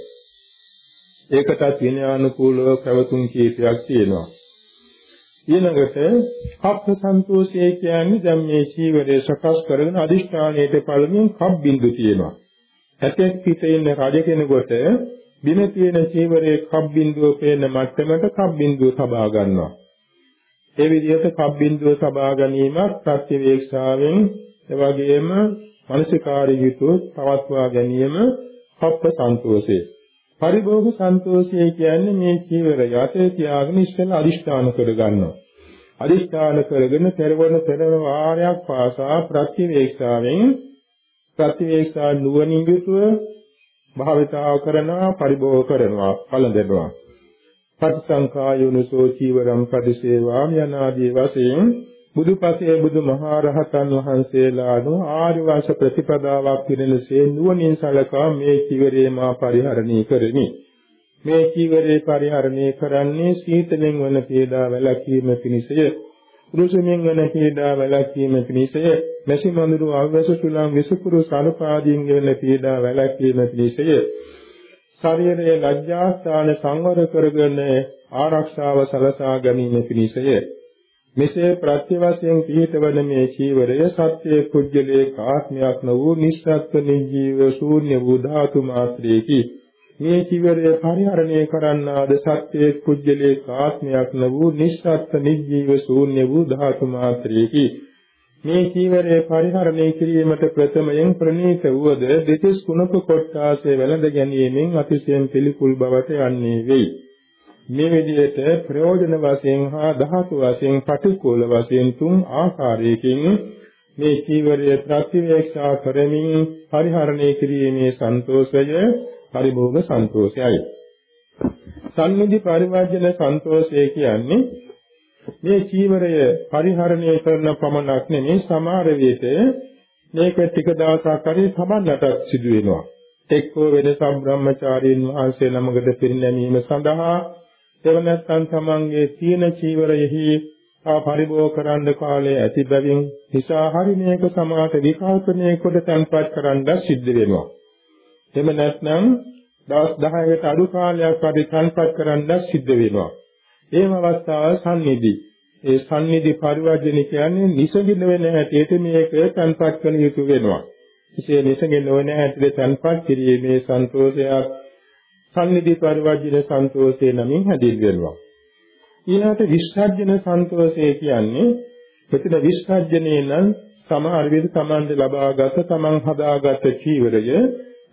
Speaker 1: ඒකටත් විනයානුකූලව පැවතුම් කීපයක් තියෙනවා. ඊළඟට කප්ප සන්තෝෂය කියන්නේ දැන් මේ චීවරය සකස් කරගෙන අදිෂ්ඨානයේ පළමුවෙන් කප් බින්දු තියෙනවා. ඇතෙක් පිටේ ඉන්න රජ කෙනෙකුට බිම තියෙන චීවරයේ කප් බින්දුව පේන මට්ටමට කප් බින්දුව තබා ගන්නවා. ඒ විදිහට කප් බින්දුව තබා ගැනීමත් ප්‍රතිවේක්ෂාවෙන් එවැගේම මානසිකාරීයතු පවත්වා ගැනීම කප්ප සන්තෝෂය. පරිභෝග සන්තෝෂය කියන්නේ මේ චීවර යතේ තියාගෙන ඉස්සෙල්ලා අදිෂ්ඨාන කරගන්නවා. අදිෂ්ඨාන කරගෙන පෙරවන පෙරවන වාරයක් පාසා ප්‍රතිවේක්ෂාවෙන් ප්‍රතිවේක්ෂා නුවණින් යුතුව භාවිතාව කරනවා පරිභෝග කරනවා පළඳනවා පටිසංකායුනසෝ චීවරම් පරිසේවා යනාදී වශයෙන් බුදුපසේ බුදුමහරහතන් වහන්සේලාට ආර්ය වාස ප්‍රතිපදාවක් පිළිලසේ නුවණින් සලකා මේ චීවරේ මා පරිහරණය කරමි. මේ චීවරේ පරිහරණය කරන්නේ සීතලෙන් වන පීඩා වැළැක්වීම පිණිසය. පුරුෂමින් වන පීඩා වැළැක්වීම පිණිසය මෙසි මඳුරු අවවැස සුලම් විසුකුරු සරුපාදීන් වන පීඩා වැළැක්වීම පිණිසය ශරීරයේ ලැජ්ජාස්ථාන සංවර කරගෙන ආරක්ෂාව සලසා ගැනීම පිණිසය මෙසේ ප්‍රත්‍යවශ්‍යයෙන් පිහිටවන මේ චීවරය සත්‍යයේ කුජලයේ ආත්මයක් නො වූ නිස්සත්ත්ව නිජීව ශූන්‍ය වූ ධාතු මාත්‍රයේකි. මේ චීවරය පරිහරණය කරන්නාද සත්‍යයේ කුජලයේ ආත්මයක් නො වූ නිස්සත්ත්ව නිජීව ශූන්‍ය වූ ධාතු මාත්‍රයේකි. මේ චීවරය පරිහරණය කිරීමට ප්‍රථමයෙන් ප්‍රණීත වූද දෙතිස් කුණක කොට්ටාසේ වැළඳ ගැනීමෙන් අතිශයින් පිළිකුල් බවට යන්නේ වෙයි. මේ විදිහට ප්‍රයෝජන වශයෙන් හා ධාතු වශයෙන් පටිකෝල වශයෙන් තුන් ආකාරයකින් මේ චීවරය ප්‍රතිවේක්ෂා කරමින් පරිහරණය කිරීමේ සන්තෝෂය පරිභෝග සන්තෝෂයයි. සම්නිදි පරිවර්ජන සන්තෝෂය කියන්නේ මේ චීවරය පරිහරණය කරන පමණක් නෙමේ සමහර විට මේක ටික දවසක් හරි සමන්නට සිදු වෙනවා. එක්කෝ වෙන සම්බ්‍රාහ්මචාරීන් වහන්සේ නමකට පිරිනැමීම සඳහා එව නැත්නම් තමන්ගේ තීන චීවරයෙහි ආ පරිභෝග කරන්න කාලය ඇති බැවින් නිසා හරිනේක සමාත විකල්පණය කොට තන්පත් කරන්න සිද්ධ වෙනවා. එම නැත්නම් දවස් 10කට අඩු කාලයක් අපි තන්පත් කරන්න සිද්ධ වෙනවා. ඒම අවස්ථාව සම්නිදි. ඒ සම්නිදි පරිවර්ජන කියන්නේ නිසගින වෙන හැටියට මේක තන්පත් කරන යුතු වෙනවා. එසේ නිසගින නොවන හැටියට තන්පත් කිරීමේ සන්තෝෂයක් සම්නිදි පරිවර්ජන සන්තෝෂේ නමින් හැදින්වෙනවා. ඊළඟට විශ්‍රාජ්‍යන සන්තෝෂය කියන්නේ මෙතන විශ්‍රාජ්‍යනේ නම් සමහර විට තමන්ද ලබාගත තමන් හදාගත චීවරය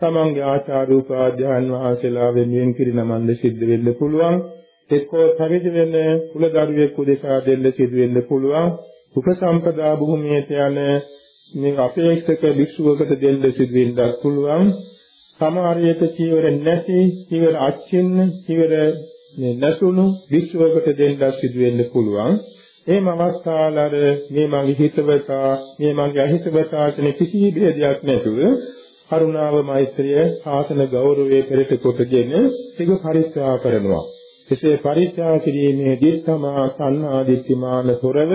Speaker 1: තමන්ගේ ආචාර උපාධ්‍යාන් වහන්සේලා වෙනුවෙන් කිරිනමන්ද සිද්ධ වෙන්න පුළුවන්. එක්කෝ පරිදි වෙන කුල දරුවෙක් උදෙසා දෙන්න සිදු වෙන්න පුළුවන්. උපසම්පදා භූමියට යන මේ අපේක්ෂක භික්ෂුවකට දෙන්න සිදු වෙන්නත් පුළුවන්. සමහරයක චීවර නැති චීවර අච්චින්න චීවර නැසුණු විශ්වකට දෙන්නත් සිදු වෙන්න පුළුවන්. එහෙම අවස්ථාවලර මේ මගේ හිතවතා මේ මගේ අහිතවතා කියන කිසි බෙදයක් නැතුව කරුණාව මෛත්‍රිය ශාසන ගෞරවයේ පෙරට කොටගෙන සිග පරිත්‍යාග කරනවා එසේ පරිත්‍යාග කිරීමේදී තමා සන්නාදිත්‍යමාන තොරව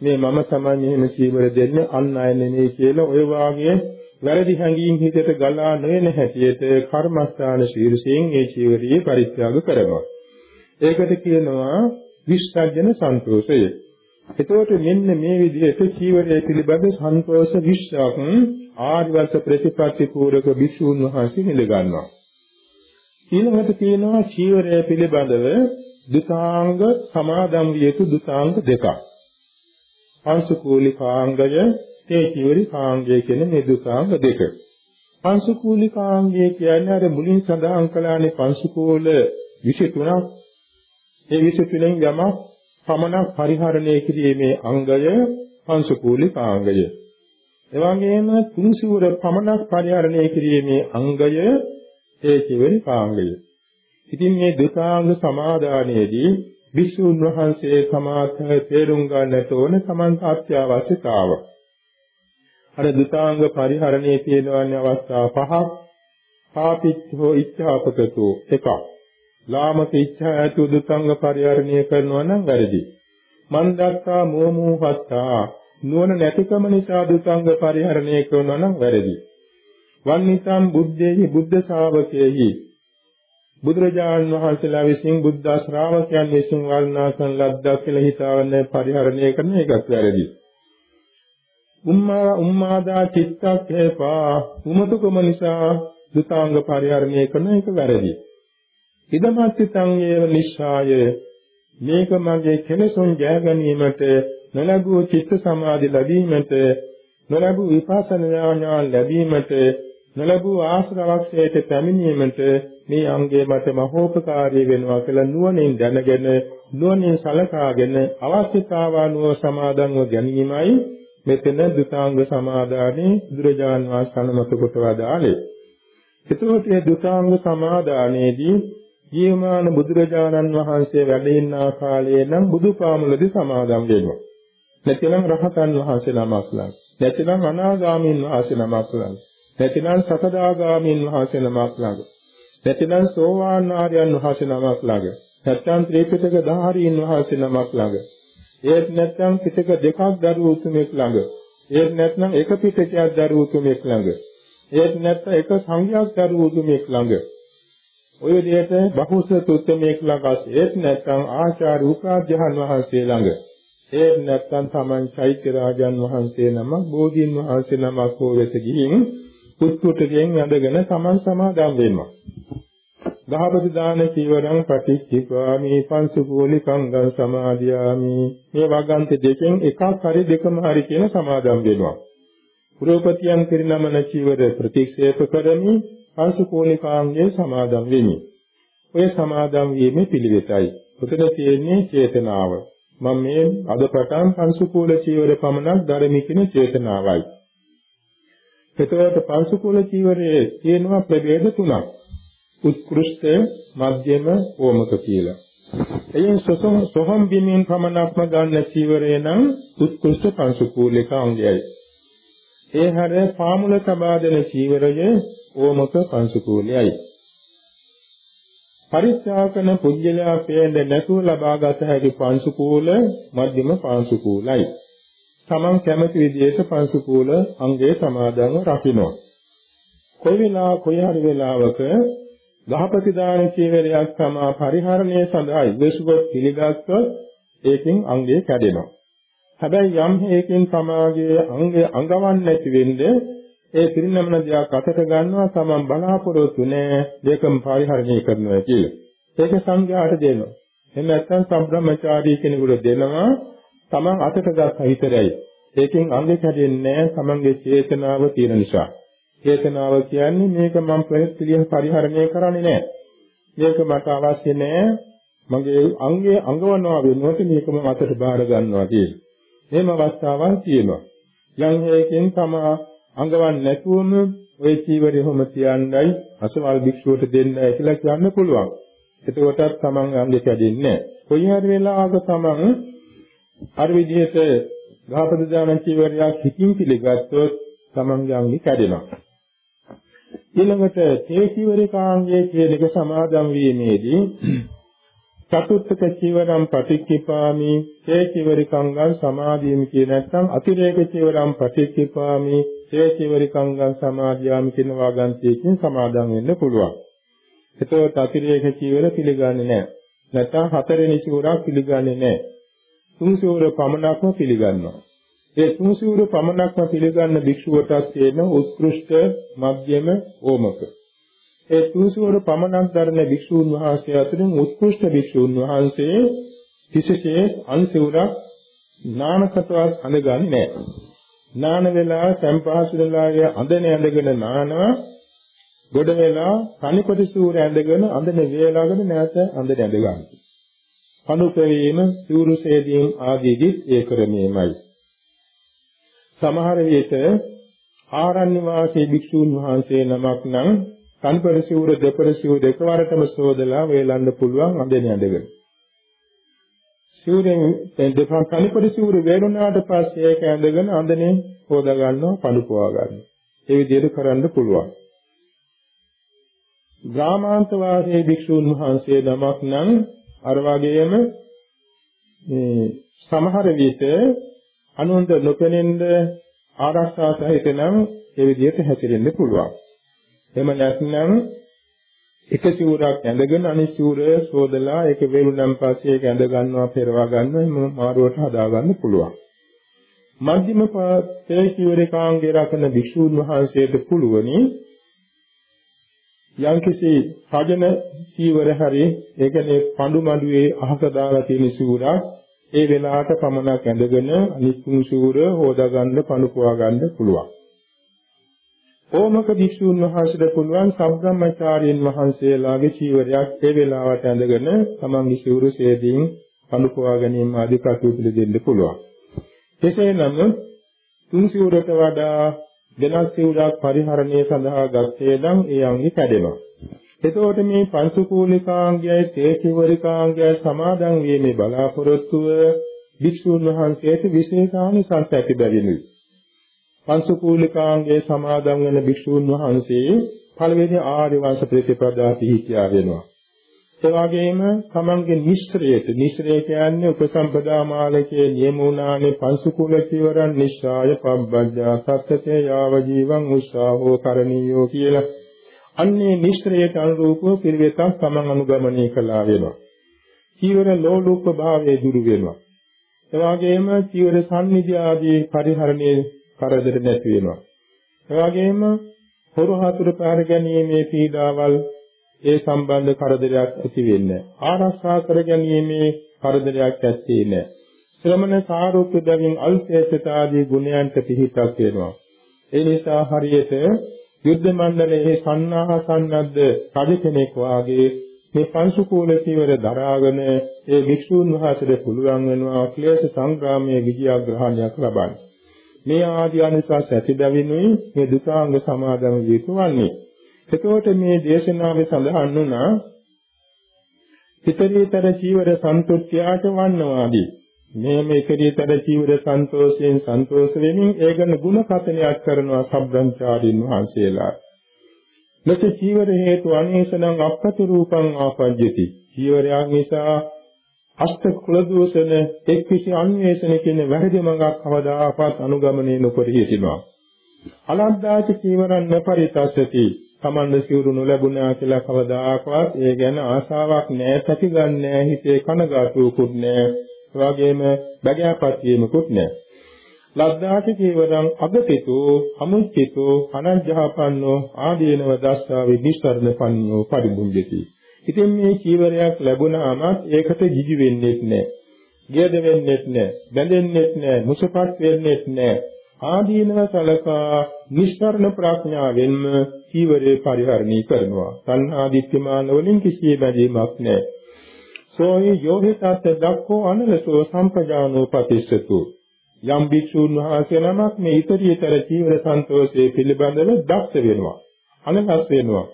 Speaker 1: මේ මම තමයි එහෙම චීවර දෙන්න අන් අය නෙමෙයි කියලා ඔය වාගේ වැරදි හැඟීම් හිතට ගලා නොයන හැටියට කර්මස්ථාන ශීර්ෂයෙන් ඒ චීවරිය පරිත්‍යාග කරනවා. ඒකට කියනවා විශ්සර්ජන සන්තෝෂය. එතකොට මෙන්න මේ විදිහට චීවරය පිළිබඳ සන්තෝෂ විශ්වාසක් ආර්යවංශ ප්‍රතිපත්ති පූර්වක භික්ෂුන් වහන්සේ නිලගන්නවා. ඊළඟට කියනවා චීවරය පිළිබඳව දුතාංග සමාදම් විය යුතු දුතාංග දෙකක්. අංශකූලිකාංගය ඒ චීවරි කාංගය කියන මේ දුකාංග දෙක. පංසකූලිකාංගය කියන්නේ අර මුලින් සඳහන් කළානේ පංසකූල 23ක්. ඒ 23න් යමක් පමණක් පරිහරණය කිරීමේ අංගය පංසකූලිකාංගය. එවැගේම තුන්සිවුර පමණක් පරිහරණය කිරීමේ අංගය ඒ චීවරි කාංගය. ඉතින් මේ දුකාංග සමාදානයේදී විසුණු වහන්සේ සමාත තේරුම් ගන්නට ඕන සමන්ත අත්‍යවශ්‍යතාවය. අර දුතාංග පරිහරණයේ තියෙනවන්නේ අවස්ථා පහක්. පාපිච්ඡෝ ඉච්ඡාපකතෝ එකක්. ලාමක ඉච්ඡා ඇතු දුතාංග පරිහරණය කරනවා නම් වැරදි. මන්දත්තා මෝමෝහත්තා නුවණ නැතිකම නිසා දුතාංග පරිහරණය කරනවා නම් වැරදි. වන්නිතම් බුද්ධේහි බුද්ධ ශාවකයෙහි බුදුරජාණන් වහන්සේලා විසින් බුද්ධ ශ්‍රාවකයන් විසින් වර්ණනා කරන ලද්දා කියලා හිතාවන්නේ පරිහරණය කරන එකත් වැරදි. උම්මා උම්මාදා චිත්තක්ඛේපා උමතුකම නිසා දුතාංග පරිහරණය කරන එක වැරදි. ඉදමත්තිතං ඒව නිස්සාය මේක මගේ කෙලෙසුන් ජය ගැනීමට නොලැබූ චිත්ත සමාධි ලැබීමට නොලැබූ විපස්සනා ඥාන ලැබීමට නොලැබූ ආශ්‍රවක්ෂයට පැමිණීමට මේ අංගය මට මහෝපකාරී වෙනවා කියලා නුවණින් දැනගෙන නුවණින් සලකාගෙන අවශ්‍යතාව අනුව සමාදන්ව ගැනීමයි මෙතන දුතාංග සමාදානේ බුදුරජාන් වහන්සේ අනුමත කොට වදාළේ. එතකොට මේ දුතාංග සමාදානයේදී ජීවමාන බුදුරජාණන් වහන්සේ වැඩ ඉන්න කාලයේ නම් බුදුපාමුලදී සමාදම් වෙනවා. නැතිනම් රහතන් වහන්සේ නමක් ලං. නැතිනම් අනාගාමීන් වහන්සේ නමක් ලං. නැතිනම් සකදාගාමීන් වහන්සේ නමක් ළඟ. නැතිනම් සෝවාන් ආර්යයන් වහන්සේ නමක් ළඟ නැත්නම් ත්‍රිපිටක ධාරීන් වහන්සේ නමක් ළඟ ඒත් නැත්නම් පිටක දෙකක් දරුවු උතුමෙක් ළඟ ඒත් නැත්නම් එක පිටකයක් දරුවු උතුමෙක් ළඟ ඒත් නැත්නම් එක සංඝයක් දරුවු උතුමෙක් ළඟ ඔය විදිහට බහුසුත උතුමෙක් ළඟ ඒත් නැත්නම් ආචාර්ය උපාධ්‍යයන් වහන්සේ ළඟ ඒත් නැත්නම් තමන් චෛත්‍ය රාජන් වහන්සේ නමක් බෝධීන් වහන්සේ නමක් හෝ වෙත ගිහින් පුත්තුටකින් ඇඳගෙන තමන් සමාදම් වෙනවා. දහපති දාන චීවරං පටිච්චිපාමි පංසුකෝලිකං ගං සමාදියාමි මේ වගන්ති දෙකෙන් එකක් හරි දෙකම හරි කියන සමාදම් වෙනවා. පුරෝපතියන් පිරිනමන චීවර ප්‍රතික්ෂේප කරමි පංසුකෝලිකාංගයේ සමාදම් වෙමි. ඔය සමාදම් වීමේ පිළිවෙතයි. උතන තියෙන්නේ චේතනාව. මම මේ අද පටන් පංසුකූල චීවර පමණක් ධර්මි කියන චේතනාවයි. එතකොට පංසුකූල චීවරයේ තියෙනවා ප්‍රභේද තුනක්. උත්කෘෂ්ඨ, මධ්‍යම, ඕමක කියලා. එයින් සොසොම් සොහම් බිමින් පමණක්ම ගන්න චීවරය නම් උත්කෘෂ්ඨ පංසුකූලික අංගයයි. ඒ හැර පාමුල සබා දෙන චීවරය ඕමක පංසුකූලයයි. පරිත්‍යාගන පුජ්‍යලයා පේන්නේ නැතුව ලබාගත හැකි පංසුකූල මධ්‍යම පංසුකූලයි. තමන් කැමති විදිහට පංසුකූල අංගයේ සමාදන්ව රකින්න. කොයි වෙලාව කොයි හරි වෙලාවක ගහපති දාන චීවරයක් තමා පරිහරණය සඳහා ඉවසුවත් පිළිගත්තොත් ඒකෙන් අංගය කැඩෙනවා. හැබැයි යම් හේකින් සමාගයේ අංගය අඟවන්නේ නැති වෙන්නේ ඒ පිරිනමන දෙයක් අතට ගන්නවා තමන් බලාපොරොත්තු නෑ දෙකම පරිහරණය කරනවා කියලා. ඒක සංඝයාට දෙනවා. එහෙම නැත්නම් සම්බ්‍රහ්මචාරී කෙනෙකුට දෙනවා තමන් අතට ගත්ත හිතරයි. ඒකෙන් අංගෙ කැඩෙන්නේ නෑ තමන්ගේ චේතනාව තියෙන නිසා. චේතනාව කියන්නේ මේක මම ප්‍රතිලියන් පරිහරණය කරන්නේ නෑ. මේක මට අවශ්‍ය නෑ. මගේ අංගයේ අංගවනවා වෙනුවට මේක මම අතට බාර ගන්නවා කියලා. එහෙම අවස්ථාවක් තියෙනවා. යම් හේකින් තමා අඟවන්නේ නැතුවම ওই චීවරය හැම තියන්නයි අසවල් භික්ෂුවට දෙන්නයි කියලා කියන්න පුළුවන්. එතකොටත් Taman අංගෙ කැඩෙන්නේ නැහැ. කොයි හරි වෙලාවක Taman අර විදිහට ගහපද දාන චීවරයක් හිතින් පිළිගත්තොත් Tamanගේ අංගෙ කැඩෙනවා. ඊළඟට තේ චීවරිකාංගයේ කියන එක සමාදම් වීමේදී චතුත්ථක චීවරම් පටික්ඛිපාමි තේ චීවරිකංගං සමාදීමි කියන නැත්නම් අතිරේක චීවරම් පටික්ඛිපාමි ඒ චීවරිකංගං සමාදියාමි කියන වාගන්තියකින් සමාදන් වෙන්න පුළුවන්. එතකොට අතිරේක චීවර පිළිගන්නේ නැහැ. නැත්නම් හතරෙනි සිවුරක් පිළිගන්නේ නැහැ. තුන් සිවුර පමණක්ම පිළිගන්නවා. ඒ තුන් සිවුර පමණක්ම පිළිගන්න භික්ෂුවටත් තියෙන උත්කෘෂ්ඨ මධ්‍යම ඕමක. ඒ තුන් සිවුර පමණක් දරන භික්ෂූන් වහන්සේ අතරින් උත්කෘෂ්ඨ භික්ෂූන් වහන්සේ කිසිසේත් අන්සිවුරක් නානකටවත් අඳගන්නේ නැහැ. නාන වෙලා සම්පහසු වෙලාගේ අඳන ඇඳගෙන නානවා ගොඩ වෙලා තනිපටි සූර ඇඳගෙන අඳන වේලාගෙන නැවත අඳන ඇඳ ගන්නවා. කනුපවීම සූරු සේදීම් ආදීදී ඒ ක්‍රමයමයි. සමහර විට ආරණ්‍ය වාසී භික්ෂූන් වහන්සේ නමක් නම් තනිපටි සූර දෙපටි සූර දෙකවරටම සෝදලා වේලන්න පුළුවන් අඳන ඇඳගෙන. සිවුරෙන් දෙපා කලිපඩ සිවුර වේලුණාට පස්සේ ඒක ඇඳගෙන අඳනේ හොදා ගන්නවා පළුපවා ගන්නවා. ඒ විදිහට කරන්න පුළුවන්. ග්‍රාමාන්ත වාසී භික්ෂුන් වහන්සේ නමක් නම් අර වගේම මේ සමහර විට අනුන්ට නොපෙනෙන්න ආරක්ෂා සහිත නම් ඒ විදිහට හැසිරෙන්න පුළුවන්. එහෙම නැත්නම් එක සිවුරක් ඇඳගෙන අනිත් සිවුර සෝදලා ඒක වේලුනම් පස්සේ ඒක ඇඳ ගන්නවා පෙරවා ගන්නවා එහෙම මාරුවට හදා ගන්න පුළුවන්. මධ්‍යම පාතේ සිවුරකාංගේ රකන භික්ෂුන් වහන්සේට පුළුවනි යම්කිසි සාජන සීවර හරි ඒ කියන්නේ පඳු මඩුවේ අහක දාලා තියෙන සිවුරක් ඒ වෙලාවට පමණක් ඇඳගෙන අනිත් සිවුර හොදා ගන්න පණු පුවා ගන්න පුළුවන්. ඕමක භික්ෂුන් වහන්සේට පුළුවන් සම්බ්‍රාහ්මචාරීන් වහන්සේලාගේ චීවරයක් ඒ වෙලාවට ඇඳගෙන තමන්ගේ සිවුරු සේදීන් අනුපවා ගැනීම ආදී කටයුතු දෙන්න පුළුවන්. කෙසේ නමුත් තුන් සිවුරට වඩා වෙනස් සිවුරක් පරිහරණය සඳහා ගත්තේ නම් ඒ අංගෙ කැඩෙනවා. එතකොට මේ පංසුකූලිකාංගයයි තේචිවරිකාංගයයි සමාදන් වීමේ බලාපොරොත්තුව භික්ෂුන් වහන්සේට විශේෂානිසංස ඇති බැවිනුයි. පංසුකූලිකාංගයේ සමාදන් වෙන භික්ෂූන් වහන්සේ පළවෙනි ආර්ය වංශ ප්‍රතිපදා පිහිටියා වෙනවා. ඒ වගේම තමන්ගේ නිශ්‍රේත නිශ්‍රේ කියන්නේ උපසම්පදා මාලකයේ නියමුණානේ පංසුකුල චිවරන් නිශ්චාය පබ්බජ්ජා සත්‍යතේ යාව ජීවං උස්සාවෝ කරණීයෝ කියලා අන්නේ නිශ්‍රේත අනුරූපව පිළිවෙතක් තමන් අනුගමනය කළා වෙනවා. චීවර ලෝලුප්ප භාවයේ දුරු වෙනවා. ඒ වගේම චීවර සම්නිධි ආදී පරිහරණයේ කරදර නැති වෙනවා. ඒ වගේම හොරු හතුරු පාර ගැනීමේ පීඩාවල් ඒ සම්බන්ධ කරදරයක් ඇති වෙන්නේ ආරක්ෂා කර ගැනීමේ කරදරයක් ඇත්තේ නැහැ. ශ්‍රමණ සාරූප්‍ය බැවින් අල්පේශතාදී ගුණයන්ට පිහිටක් වෙනවා. ඒ නිසා හරියට යුද්ධ මණ්ඩලයේ සන්නාහ සන්නද්ධ රජ කෙනෙක් වාගේ මේ පංසුකූල චීවර දරාගෙන ඒ වික්ෂූන් වහන්සේට පුළුවන් වෙනවා ක්ලේශ සංග්‍රාමයේ විජයග්‍රහණයක් ලබන්න. මේ ආදී අනිසස් ඇති බැවිනුයි මේ දුකාංග සමාදම යුතු වන්නේ. එතකොට මේ දේශනාවේ සඳහන් වුණා පිටරීතර චීවර සන්තුෂ්ත්‍යාට වන්නවාදී මේ මේකරීතර චීවර සන්තෝෂයෙන් සන්තෝෂ වෙමින් ඒකන ಗುಣ කතනයක් කරනවා සබ්‍රංචාරින් වහන්සේලා මෙත චීවර හේතු අනේසනං අප්පති රූපං ආපජ්ජති. චීවරයන් නිසා අෂ්ට කුල දෝෂන එක්විසි අන්වේෂණ කියන වැරදි මඟක් කවදාකවත් අනුගමනය නොකර හිටිනවා. අලද්දාච චීවරන් නපරිතස්සති. තමන්ද සිවුරු නොලැබුණා කියලා කවදාකවත් ඒ ගැන ආසාවක් නැහැ, පැතිගන්නේ හිතේ කනගාටුවකුත් නැහැ. එවාගෙම බගයාපත් වීමකුත් නැහැ. ලද්දාච චීවරං අගතිතෝ අමුච්චිතෝ අනංජහපන්නෝ ආදීනව දස්සා විනිස්සරණ පන්නෝ පරිමුඤ්ජති. ඉතින් මේ චීවරයක් ලැබුණාම ඒකට ජිජි වෙන්නේත් නැහැ. ගියද වෙන්නේත් නැහැ. බැඳෙන්නේත් නැහැ. මුසපත් වෙන්නේත් නැහැ. ආදීනව සලකා නිස්සරණ ප්‍රඥාවෙන්ම චීවරේ පරිහරණය කරනවා. සංහා දිට්ඨිමාන වලින් කිසිය බැඳීමක් නැහැ. සෝහි යෝහිතත් දක්ඛෝ අනලසෝ සම්පජානෝ පතිස්සතු යම් භික්ෂූන් වහන්සේ නමක් මේ ඊතරීතර චීවර සන්තෝෂයේ පිළිබඳව දක්ෂ වෙනවා අනකස් වෙනවා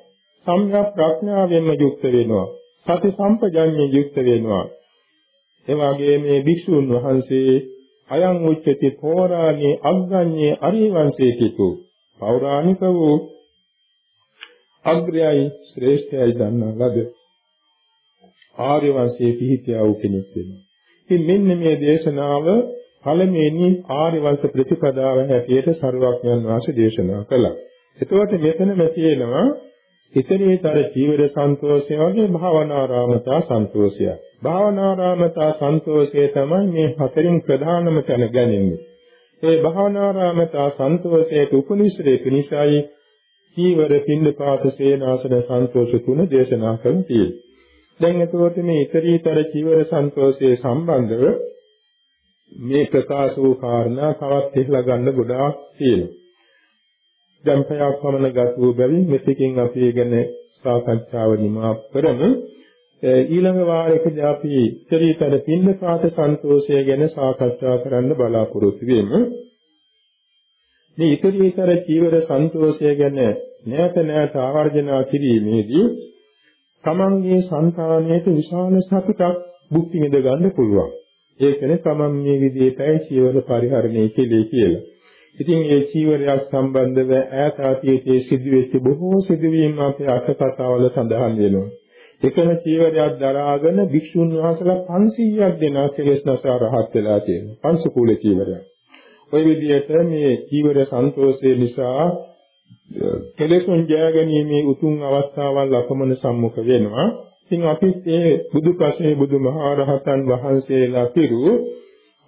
Speaker 1: සම්‍යක් ප්‍රඥාවෙන්ම යුක්ත වෙනවා සති සම්පජඤ්ඤයෙන් යුක්ත වෙනවා එවාගේ මේ භික්ෂූන් වහන්සේ අයං උච්චති පෝරාණී අග්ගඤ්ඤේ අරිවංශේ කිතු පෞරාණික වූ අග්‍රයයි ශ්‍රේෂ්ඨයයි දන්නා ලද ආර්ය වංශයේ පිහිටියා වූ කෙනෙක් වෙනවා. ඉතින් මෙන්න මේ දේශනාව පළමුවෙනි ආර්ය වංශ ප්‍රතිපදාව හැටියට සරුවක්යන් වාසේ දේශනා කළා. එතකොට මෙතනම තියෙනවා ඉතරීතර ජීවර සන්තෝෂය වගේ භාවනාරාමතා සන්තෝෂය. භාවනාරාමතා සන්තෝෂය තමයි මේ හතරින් ප්‍රධානම තැන ගැනීමේ. ඒ භාවනාරාමතා සන්තෝෂයේ උපනිශ්‍රේ පිණිසයි ජීවර පින්නපාත සේනාසන සන්තෝෂ තුන දේශනා කරන් තියෙන්නේ. දැන් එතකොට මේ ඉතරීතර ජීවර සන්තෝෂයේ සම්බන්ධව මේ ප්‍රකාශ වූ කාරණා තවත් ඉහළ ගන්න ගොඩාක් තියෙනවා. දැන් පැයක් පමණ ගත වූ බැවින් මෙතකින් අපි ඒ ගැන සාකච්ඡාව නිමා කරමු. ඊළඟ වාරයකදී අපි චරිතර පින්නපාත සන්තෝෂය ගැන සාකච්ඡා කරන්න බලාපොරොත්තු වෙමු. මේ ඉතිරිතර චීවර සන්තෝෂය ගැන නැවත නැවත ආවර්ජනා කිරීමේදී තමන්ගේ సంతානයට විශාල සතුටක් භුක්ති විඳ ගන්න පුළුවන්. ඒකනේ තමන් මේ විදිහටයි චීවර පරිහරණය කෙලේ කියලා. ඉතින් ඒ චීවරයක් සම්බන්ධව ඈත අතීතයේ සිදුවෙච්ච බොහෝ සිදුවීම් අපේ අටකතාවල සඳහන් වෙනවා. එකම චීවරයක් දරාගෙන භික්ෂුන් වහන්සේලා 500ක් දෙනා කෙලෙස් නැසා රහත් වෙලා තියෙනවා. පංසකූල චීවරයක්. ওই විදිහට මේ චීවර සන්තෝෂය නිසා කෙලෙසුන් ජය ගැනීමේ උතුම් අවස්ථාවල් අපමණ සම්මුඛ වෙනවා. ඉතින් අපිත් ඒ බුදුපසේ බුදුමහරහතන් වහන්සේලා පිරු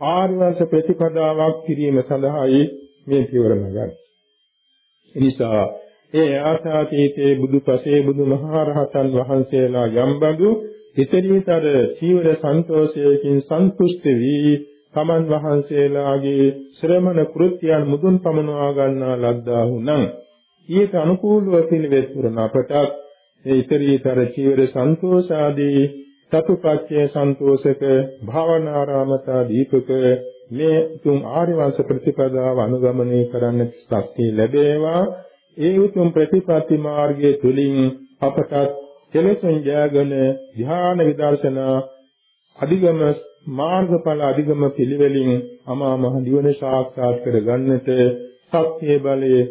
Speaker 1: ආර්යවංශ ප්‍රතිපදාවක් කිරීම සඳහායි මේ පියවරම ගන්න. එනිසා ඒ ආසාතීතේ බුදුපසේ බුදුමහරහතන් වහන්සේලා යම්බඳු හිතරීතර චීවර සන්තෝෂයකින් සන්තුෂ්ට වී තමන් වහන්සේලාගේ ශ්‍රමණ කෘත්‍යයන් මුදුන් පමනවා ගන්නා ලද්දාහු නම් ඊට අනුකූලව පිළිවෙත් පුරන අපටත් ඒ ඉතරීතර චීවර සන්තෝෂාදී සතුපත්‍ය සන්තෝෂක භාවනාරාමතා දීපක මේ තුන් ආර්ය වංශ ප්‍රතිපදාව අනුගමනය කරන්න ශක්තිය ලැබේවා ඒ උතුම් ප්‍රතිපatti මාර්ගයේ තුලින් අපට කෙලෙසුන් ජයගෙන ධ්‍යාන විදර්ශනා අධිගම මාර්ගඵල අධිගම පිළිවෙලින් අමා මහ නිවන සාක්ෂාත් කර ගන්නට සත්‍ය බලයේ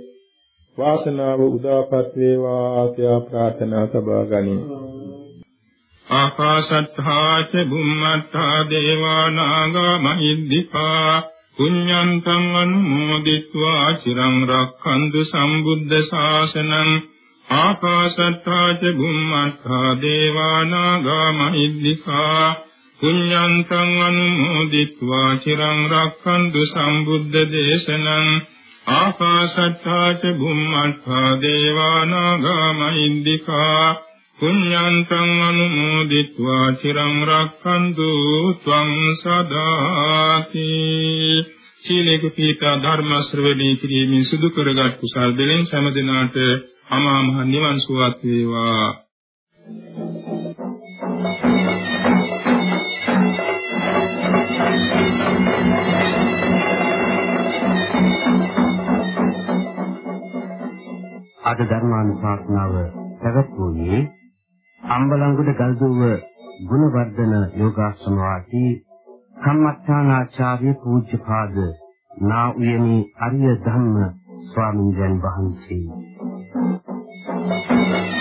Speaker 2: වාසනාව උදාපත් වේවා ආත්‍යා ප්‍රාර්ථනා සබා ගනී.
Speaker 1: ආකාශත්ථා ච බුම්මත්ථා දේවා නාග මහිද්దికා පුඤ්ඤන්තං අනුමෝදිत्वा චිරං රක්ඛන්තු සම්බුද්ධ ශාසනං ආකාශත්ථා ච බුම්මත්ථා දේවා නාග මහිද්దికා පුඤ්ඤන්තං අනුමෝදිत्वा චිරං රක්ඛන්තු සම්බුද්ධ දේශනං ආකාශත්ථා ච බුම්මත්ථා දේවා නාග මහිද්దికා පුඤ්ඤන්තං අනුමෝදිत्वा චිරං රක්ඛන්තු ත්වං සදාති සීලේක පීඨා ධර්ම ශ්‍රවණී කිරීමෙන් සිදු කරගත් කුසල් දෙලෙන් සෑම දිනාට අමා මහ නිවන් සුවත් වේවා
Speaker 3: අද ධර්මානුශාසනාව පැවැත්වුවේ අම්බලංගොඩ ගල්දුව ගුණවර්ධන යෝගාශ්‍රම වාසී කම්මත්තානාචාර්ය පූජ්‍යපාද නා උයනි අරිය ධම්ම ස්වාමීන් වහන්සේ Thank you.